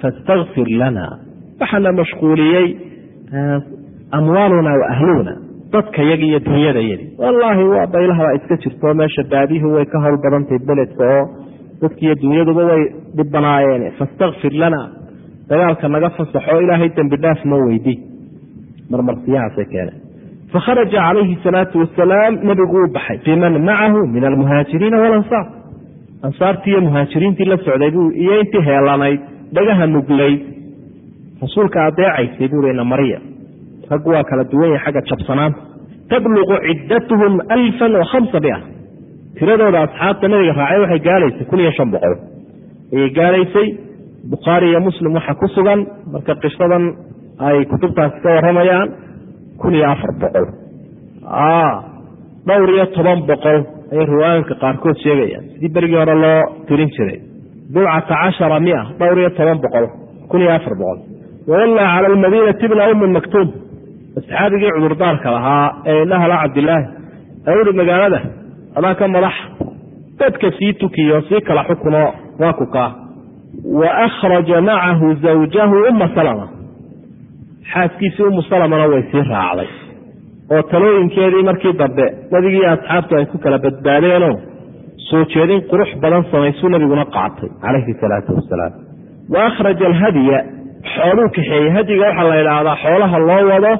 fastakfir lana waxaana mashquuliyey amwaaluna wa ahluuna dadka yagi iyo dunyadayadi wallaahi waa baylahaba iska jirto meesha baadihu way ka howl badantahay beledka oo dadkiiyo dunyaduba way dhibanaayeen. Fastakfir lana dagaalka naga fasaxo ilaahay dembi dhaaf noo weydi. Marmarsiyahaasay keeneen. Fakharaja calayhi salaatu wasalaam nebigu uu baxay. Biman macahu min almuhaajiriina walansaar ansaartii iyo muhaajiriintii la socday buu iyo intii heelanayd dhagaha nuglayd rasuulka adeecaysay buurina mariya raggu waa kala duwan yahay xagga jabsanaanta tabluqu ciddatuhum alfan wa khamsa mia. Tiradooda asxaabta nabiga raacay waxay gaadhaysay kun iyo shan boqol. Ayay gaadhaysay bukhaari iyo muslim waxaa ku sugan. Marka qisadan ay kutubtaasi ka warramayaan kun iyo afar boqol. Dhowr iyo toban boqol ayay riwaayinka qaarkood sheegayaan. Sidii berigii hore loo tirin jiray. Bidcata cashara mia dhowr iyo toban boqol kun iyo afar boqol. Wawallaa cala almadiinati bna ummi maktuum asxaabigii cudurdaarka lahaa ee indhahala cabdilaahi ee uri magaalada adaa ka madaxa dadka sii tukiyo sii kala xukuno waa ku wa akhraja macahu zawjahu umma salama. Xaaskiisii umu salamana way sii raacday. Oo talooyinkeedii markii dambe nebigii asxaabtu ay ku kala badbaadeenoo soo jeedin qurux badan samaysuu nebiguna qaatay calayhi salaatu wasalaam wa akhraja alhadya xooluu kaxeeyey. Hadiga waxaa la idhaahdaa xoolaha loo wado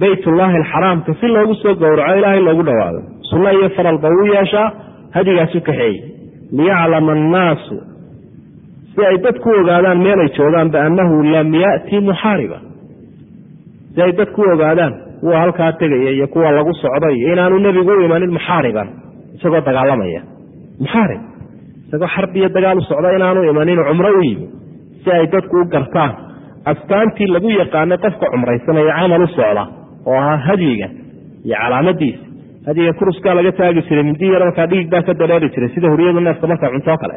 baytullaahi alxaraamka si loogu soo gowraco ilaahay loogu dhawaado. Sunno iyo faralba wuu yeeshaa hadigaasu kaxeeyey. Liyaclama annaasu si ay dadku ogaadaan meelay joogaanba annahu lam ya'ti muxaariba. Si ay dadku ogaadaan kuwa halkaa tegaya iyo kuwa lagu socday iyo inaanu nebigu u imanin muxaariban isagoo dagaalamaya. Muxaarib isagoo xarb iyo dagaal u socda inaanu imanin cumro u yimi si ay dadku u gartaan. Astaantii lagu yaqaanay qofka cumraysanaya camal u socda oo ahaa hadyiga iyo calaamadiisa hadyiga kuruskaa laga taagi jiray mindi yar markaa dhigig baa ka dareeri jiray sida huriyadu neefka markaa cuntoo kale.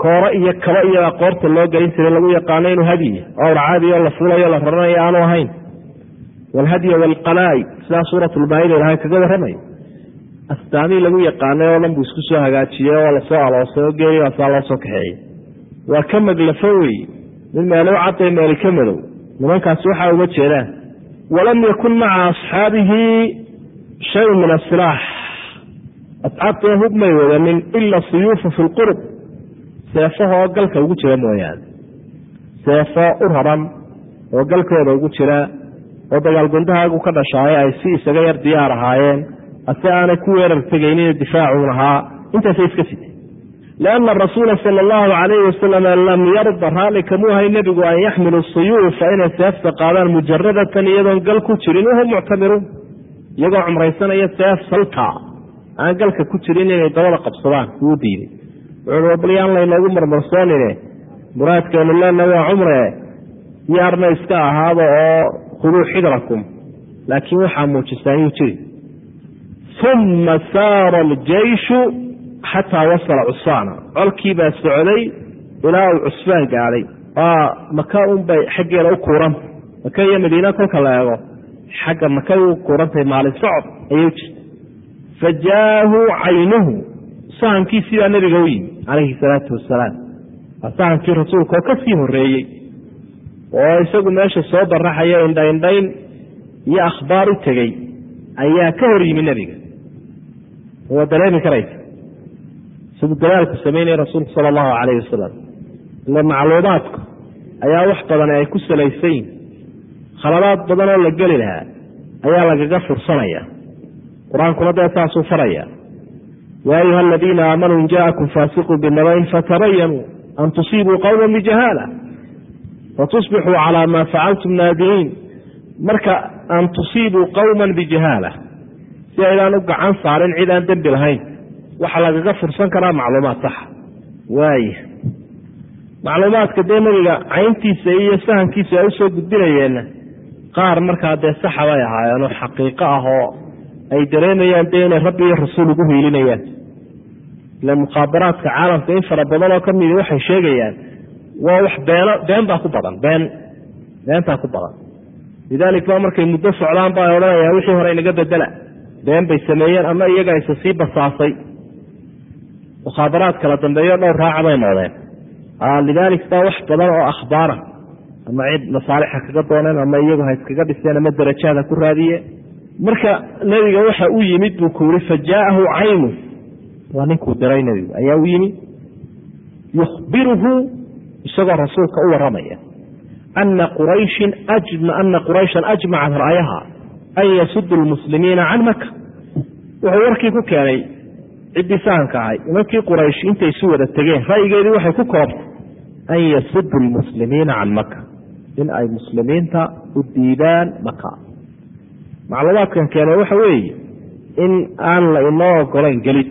Kooro iyo kaba iyo qoorta loo gelin jiray lagu yaqaano inuu hadyiya owr caadiyo la fulayo la raranayo aanu ahayn. Walhadya waalqalaa'i sidaa suuratulmaayida ilahay kaga warramayo. Astaamihii lagu yaqaanay oo dhan buu isku soo hagaajiyey oo la soo aloosay oo geeliyaasaa loo kaxeeyey. Waa ka maglafo wey mid meelo cadday meeli ka madow. Nimankaasi waxaa uga jeedaan walam yakun maca asxaabihi shayun min asilaax asxaabtuna hub may wadanin ila suyuufu fi lqurb seefahoo galka ugu jira mooyaane seefo u raran oo galkooda ugu jira oo dagaalgundahaagu ka dhashaaye ay si isaga yar diyaar ahaayeen ase aanay ku weerar tegaynin difaacuun ahaa intaasay iska sitay lianna rasuula sala allahu calayhi wasalam lam yarda raalli kamuu ahay nebigu an yaxmilu suyuufa inay seefta qaadaan mujaradatan iyadoon gal ku jirin wahum muctamiruun iyagoo cumraysanaya seef salta aan galka ku jirin inay dabada qabsadaan wuu diiday wuxuui bal yaan laynoogu marmarsoonine muraadkeenu leenna waa cumre yaarna iska ahaada oo khuduu xidrakum laakiin waxaa muujistaan yuu jiri uma saara aljeyshu xataa wasala cusfaana colkii baa socday ilaa uu cusfaan gaadhay waa maka unbay xaggeeda u kuuranta maka iyo madiina kolka la eego xagga makay u kurantahay maalin socod ayay jirta fa jaahu caynuhu sahankiisii baa nabiga u yimi calayhi salaatu wasalaam waa sahankii rasuulka oo ka sii horeeyey oo isagu meesha soo baraxaya indhaindhayn iyo akhbaar u tegey ayaa ka hor yimi nebiga waa dareemi karaysa isagu dadaalku samaynaya rasuulku sala allahu calayhi wasalam ila macluumaadku ayaa wax badan ay ku salaysan yihiin khaladaad badan oo la geli lahaa ayaa lagaga fursanaya. Qur'aankuna dee saasuu faraya. Ya ayuha aladiina aamanuu in jaakum faasiqu binabayn fatabayanuu an tusiibuu qowma bijahaala fatusbixuu calaa maa facaltum naadimiin marka an tusiibuu qowma bijahaala si aydaan u gacan saarin cid aan dembi lahayn waxaa lagaga fursan karaa macluumaad saxa waaya macluumaadka dee nebiga cayntiisa iyo sahankiisa ay u soo gudbinayeenna qaar markaa dee saxa bay ahaayeenoo xaqiiqo ah oo ay dareemayaan dee inay rabbi iyo rasuul ugu hiilinayaan. Ila mukhaabaraadka caalamka in fara badan oo kamidi waxay sheegayaan waa wax beeno been baa ku badan been beentaa ku badan. Lidalik ba markay muddo socdaan baa odhanayaan wixii hore inaga bedela been bay sameeyeen ama iyaga isa sii basaasay mukhaabaraad kala dambeeyo dhowr raaca bay noqdeen lidalik baa wax badan oo akhbaara ama cid masaalixa kaga dooneen ama iyagu ha iskaga dhiseen ama darajaada ku raadiye marka nebiga waxa u yimid buu ku yiri fa jaa'ahu caynu. Waa ninkuu diray nebigu. Ayaa u yimi yukhbiruhu isagoo rasuulka u waramaya ana qurayshan ajmacat ra'yaha an yasudu lmuslimiina can maka wuxuu warkii ku keenay ciddii sahanka ahay. Nimankii quraysh intay isu wada tegeen ra'yigeedii waxay ku koobtay an yasudu lmuslimiina can maka in ay muslimiinta u diidaan maka macluumaadkan keenay waxa weeye in aan la inoo ogolayn gelid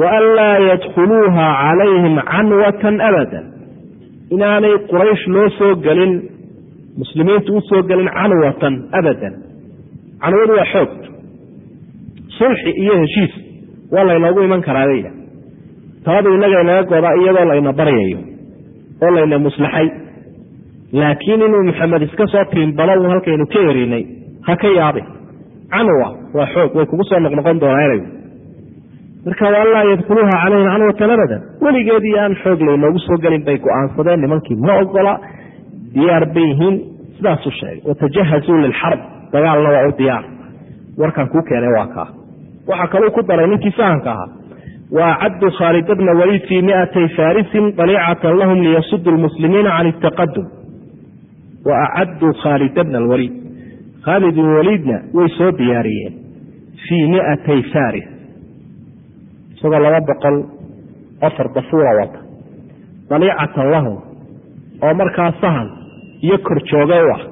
wa an laa yadkhuluuha calayhim canwatan abada inaanay quraysh loo soo gelin muslimiintu u soo gelin canwatan abadan. Canwadu waa xoog. Sulxi iyo heshiis waa laynoogu iman karaa bayda taladu innaga inaga goda iyadoo layna baryayo oo layna muslaxay. Laakiin inuu maxamed iska soo tiimbalo halkaynu ka erinay ha ka yaabin canwa waa xoog way kugu soo noqnoqon doonaa marka waa laa yadkhuluuha calayhim canwatan abadan weligeedii aan xoog laynoogu soo gelin bay go'aansadeen nimankii ma ogola diyaar bay yihiin. Sidaasuu sheegay watajahazuu lilxarb dagaalna waa u diyaar. Warkan kuu keenay waa kaa waxaa kaluu ku daray ninkii sahanka ahaa. Wa acaddu khaalid bna waliid fii miatay farisin daliicatan lahum liyasudu lmuslimiina can itaqadum wa acadduu khaalida bna alwaliid khaalid ibn waliidna way soo diyaariyeen fii miatay faris isagoo laba boqol afar dafuura wata. Daliicatan lahum oo markaa sahan iyo korjooge u ah.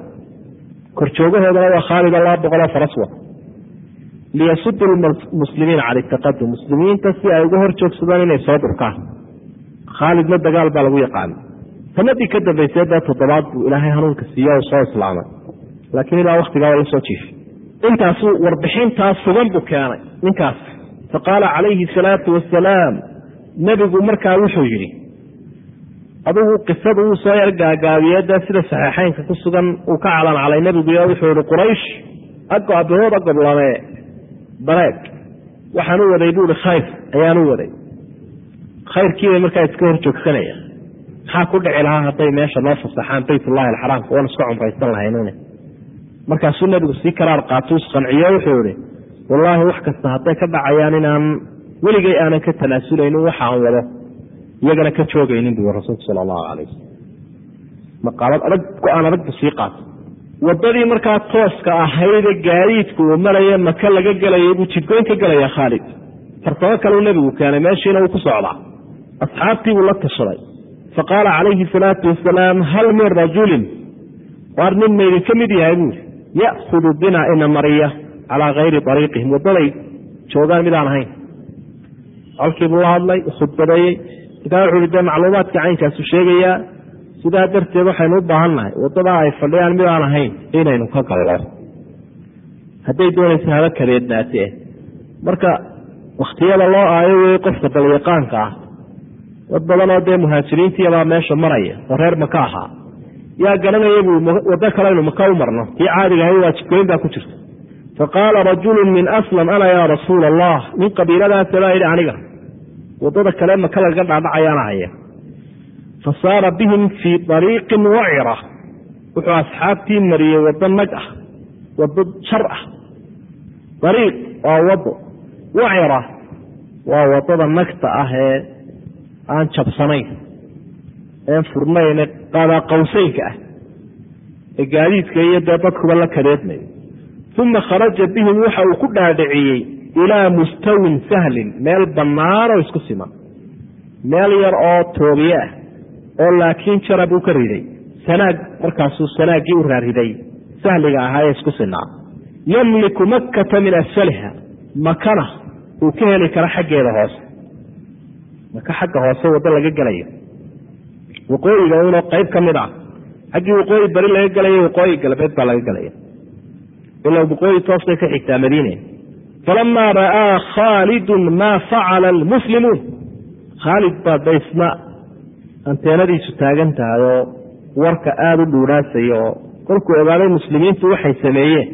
Korjoogahoodana waa khaalida laba boqol oo faras wata liyasudu lmuslimiina cala taqadum muslimiinta si ay uga hor joogsadaan inay soo durkaan khaalidna dagaal baa lagu yaqaana sanadii ka dambaysay dee toddobaad buu ilaahay hanuunka siiyo u soo islaamay laakiin ilaa waktigaa la soo jiifay intaasu warbixintaas sugan buu keenay ninkaas faqaala calayhi salaatu wasalaam nebigu markaa wuxuu yidhi adigu qisadu wuu soo yar gaagaabiye dee sida saxiixeynka ku sugan uu ka calan calay nebigu wuxuu yihi quraysh ago abahooda goblame bareeg. Waxaan u waday buui khayr ayaan u waday. Khayrkiibay markaa iska hor joogsanaya. Maxaa ku dhici lahaa hadday meesha noo fasaxaan baytullahi alxaraamka? Waan iska cumraysan lahaynune markaasuu nebigu sii karaar qaatuu isqanciyo wuxuu ihi wallaahi wax kasta hadday ka dhacayaan inaan weligay aanan ka tanaasuleynin waxa aan wado. Iyagana ka joogaynin bui rasuulku sala allahu calay wasalam maqaalad adag go'aan adag buu sii qaatay wadadii markaa tooska ahayde gaadiidku uu maraya maka laga gelayay buu jidgoyn ka gelaya khaalid. Farsamo kaleu nebigu keenay meeshiina uu ku socdaa. Asxaabtii buu la tashaday faqaala calayhi salaatu wasalaam hal min rajulin? Waar nin maydin ka mid yahay buuri. Ya'hudu bina ina mariya calaa kayri ariiqihim waddaday joogaan midaan ahayn. Colkiibuu la hadlay khudbadeeyey. Markaa wuxuu hi dee macluumaadka caynkaasu sheegayaa sidaa darteed waxaynu u baahan nahay waddadaa ay fadhiyaan mid aan ahayn inaynu ka gallo hadday doonaysa haba kadeednaatee marka wakhtiyada loo aayo wey qofka dalyaqaanka ah dad badanoo dee muhaajiriintiibaa meesha maraya oo reer maka ahaa yaa garanaya buu waddo kale aynu maka u marno kii caadiga ahay waajibgoyn baa ku jirta. Faqaala rajulu min aslam ana yaa rasuula allah nin qabiiladaasa baa yidhi aniga waddada kale maka lagaga dhaadhacayaana haya fa saara bihim fii ariiqin wacira. Wuxuu asxaabtii mariyey waddo nag ah waddo jar ah. Ariiq waa waddo wacira waa waddada nagta ah ee aan jabsanayn een furnayn qaadaa qawseynka ah ee gaadiidka iyo dee dadkuba la kadeedmayo uma kharaja bihim waxa uu ku dhaadhiciyey ilaa mustawin sahlin meel bannaan oo isku siman meel yar oo toobiye ah oo laakiin jarab uu ka riday. Sanaag markaasuu sanaaggii u raariday. Sahliga ahaa ee isku sinaa. Yamliku makkata min asfaliha. Makana uu ka heli karo xaggeeda hoose. Maka xagga hoose waddo laga gelayo. Waqooyiga unoo qayb ka mid ah. Xaggii waqooyi bari laga gelayo waqooyi galbeed baa laga gelaya ila waqooyi toosbay ka xigtaa madiine. Falamaa ra'aa khaalidun maa facala almuslimuun. Khaalid baa daysna anteenadiisu taagan tahay oo warka aada u dhuudhaasaya oo kolkuu ogaaday muslimiintu waxay sameeyeen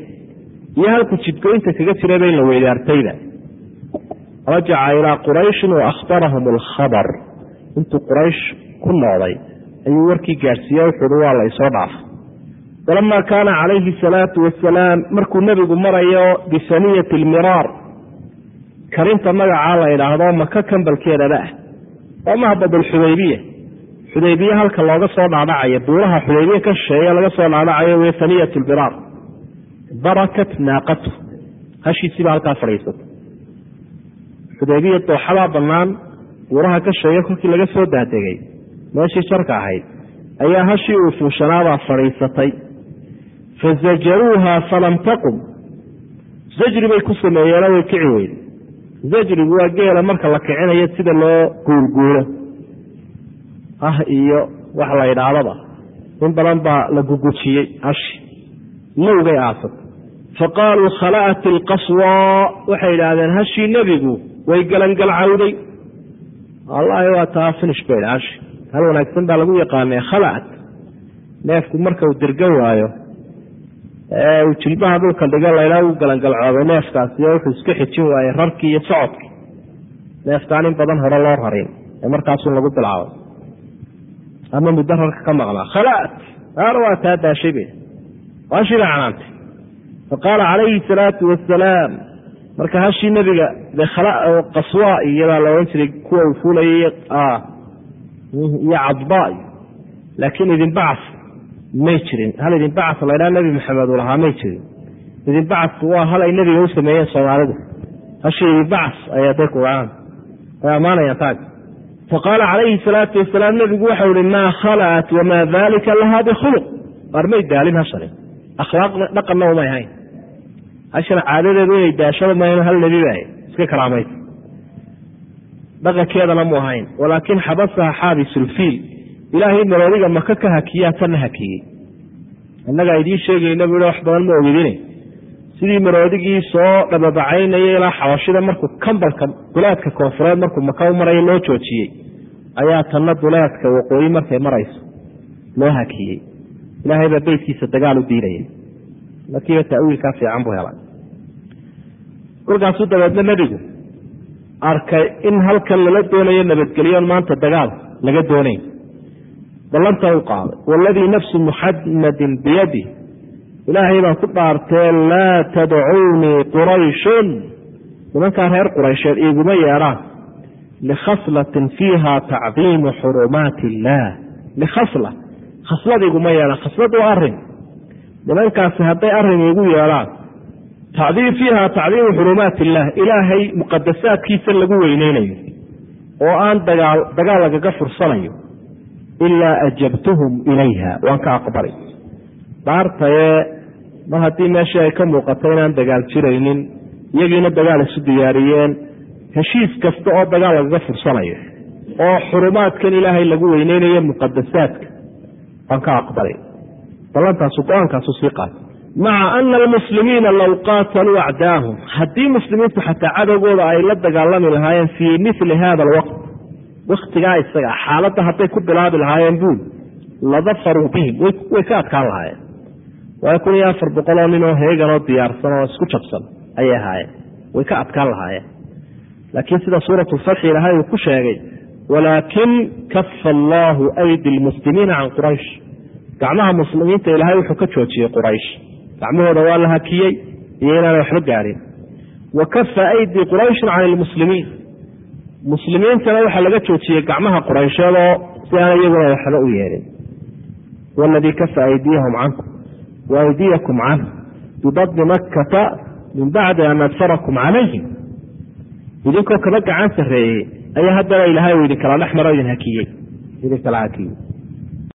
iyo halku jidgoynta kaga jiraba in la weydaartayda. Rajaca ilaa qurayshin wa akhbarahum alkhabar. Intuu quraysh ku noqday ayuu warkii gaadhsiiye wuxuuhi waa la isoo dhaafa falamaa kaana calayhi asalaatu wasalaam markuu nebigu marayo bisaniyati almiraar karinta magacaa la idhaahdo maka kambalkeedaba ah oo mahbadulxudaybiya xudaybiye halka looga soo dhaadhacayo buuraha xudaybiye ka shisheeye laga soo dhaadhacayo wey saniyat lbiraar barakat naaqatu hashiisiibaa halkaa fadhiisata xudaybiya dooxadaa bannaan buuraha ka shisheeye kolkii laga soo daadegay meeshii sharka ahayd ayaa hashii uu fuushanaabaa fadhiisatay. Fazajaruuha falam taqum. Zajri bay ku sameeyeenoo way kici weyde zajrigu waa geela marka la kicinayo sida loo guulguulo ah iyo wax la yidhaahdaba. In badan baa la gugujiyey hashi lowgay aasatay fa qaaluu khala'at ilqaswa waxay yidhaahdeen hashii nebigu way galangalcawday. Wallaahi waa taa finish bay hashi hal wanaagsan baa lagu yaqaanay khala'at. Neefku marka uu dirga waayo uu jilbaha dhulka dhiga laydhaa u galangalcoobay neefkaasi oo wuxuu iska xijin waayey rarkii iyo socodkii. Neefkaan in badan hore loo rarin ee markaasun lagu bilaabay ama muddo rarka ka maqnaa khala'at. Aana waa taa daashay be waashii bay canaantay. Fa qaala calayhi salaatu wasalaam marka hashii nebiga qaswa iyadaa la odhan jiray kuwa uu fuulayay iyo cadba laakiin idinbacas may jirin. Hal idinbacas laydhaa nebi maxamed uu lahaa may jirin. Idinbacasku waa hal ay nebiga u sameeyeen soomaalidu hashii idinbacas ayaa day kugaan way ammaanayaan taag faqaala calayhi salaatu wasalaam nebigu waxau ihi maa khala'at wamaa dalika lahaa bikhuluq waar may daalin hashani akhlaaq dhaqanna umay hayn hashana caadadeedu inay daashada mayno hal nebi ba iska karaamaysa dhaqankeedana mu ahayn walaakin xabasaha xaabisulfiil ilaahay maroodiga maka ka hakiyaa tanna hakiyey innagaa idiin sheegayna bui wax badan ma ogidine sidii maroodigii soo dhababacaynaya ilaa xabashida markuu kambalka duleedka koonfureed markuu maka u marayo loo joojiyey ayaa tanna duleedka waqooyi markay marayso loo hakiyey. Ilaahay baa beytkiisa dagaal u diidaya markiiba ta'wiilkaa fiican buu helay. Kolkaasuu dabeedna nebigu arkay in halkan lala doonayo nabadgelyoon maanta dagaal laga doonayn. Ballanta u qaaday waaladii nafsu muxamadin biyadih ilaahay baan ku dhaartee laa tadcuunii qurayshun. Nimankaa reer quraysheed iiguma yeedhaan. Likhaslatin fiiha tacdiimu xurumaati illaah likhasla khaslad iguma yeedhaan. Khaslad waa arrin. Nimankaasi hadday arrin iigu yeedhaan fiiha tacdiimu xurumaati illaah ilaahay muqadasaadkiisa lagu weyneynayo oo aan dagaal lagaga fursanayo ilaa ajabtuhum ilayha waan ka aqbalay. Dhaartayee mar haddii meeshii ay ka muuqato inaan dagaal jiraynin iyagiina dagaal isu diyaariyeen heshiis kasta oo dagaal lagaga fursanayo oo xurumaadkan ilaahay lagu weyneynayo muqadasaadka waan ka aqbalay. Ballantaasu go'aankaasu sii qaatay. Maca ana almuslimiina low qaataluu acdaahum haddii muslimiintu xataa cadowgooda ay la dagaalami lahaayeen fii mili hada alwaqt waktigaa isaga xaaladda hadday ku bilaabi lahaayeen buul ladafaruu bihim way ka adkaan lahaayeen waayo kun iyo afar boqol oo nin oo heegan oo diyaarsan oo isku jabsan ayay ahaayeen. Way ka adkaan lahaayeen. Laakiin sida suuratu fatxi ilaahay uu ku sheegay walaakin kafa allaahu aydi lmuslimiina can quraysh. Gacmaha muslimiinta ilaahay wuxuu ka joojiyey quraysh. Gacmahooda waa la hakiyey iyo inaanay waxba gaadhin wa kafa aydi qurayshin can lmuslimiin muslimiintana waxaa laga joojiyey gacmaha quraysheedoo si aan iyaguna waxba u yeelin waladii kafa aydiyahum cankum aydiyakum canhu bibadni makkata min bacdi an adfarakum calayhim idinkoo kaba gacan sarreeyey ayaa haddana ilaahay uu idinkala dhex maro idin hakiyey idinkala hakiyey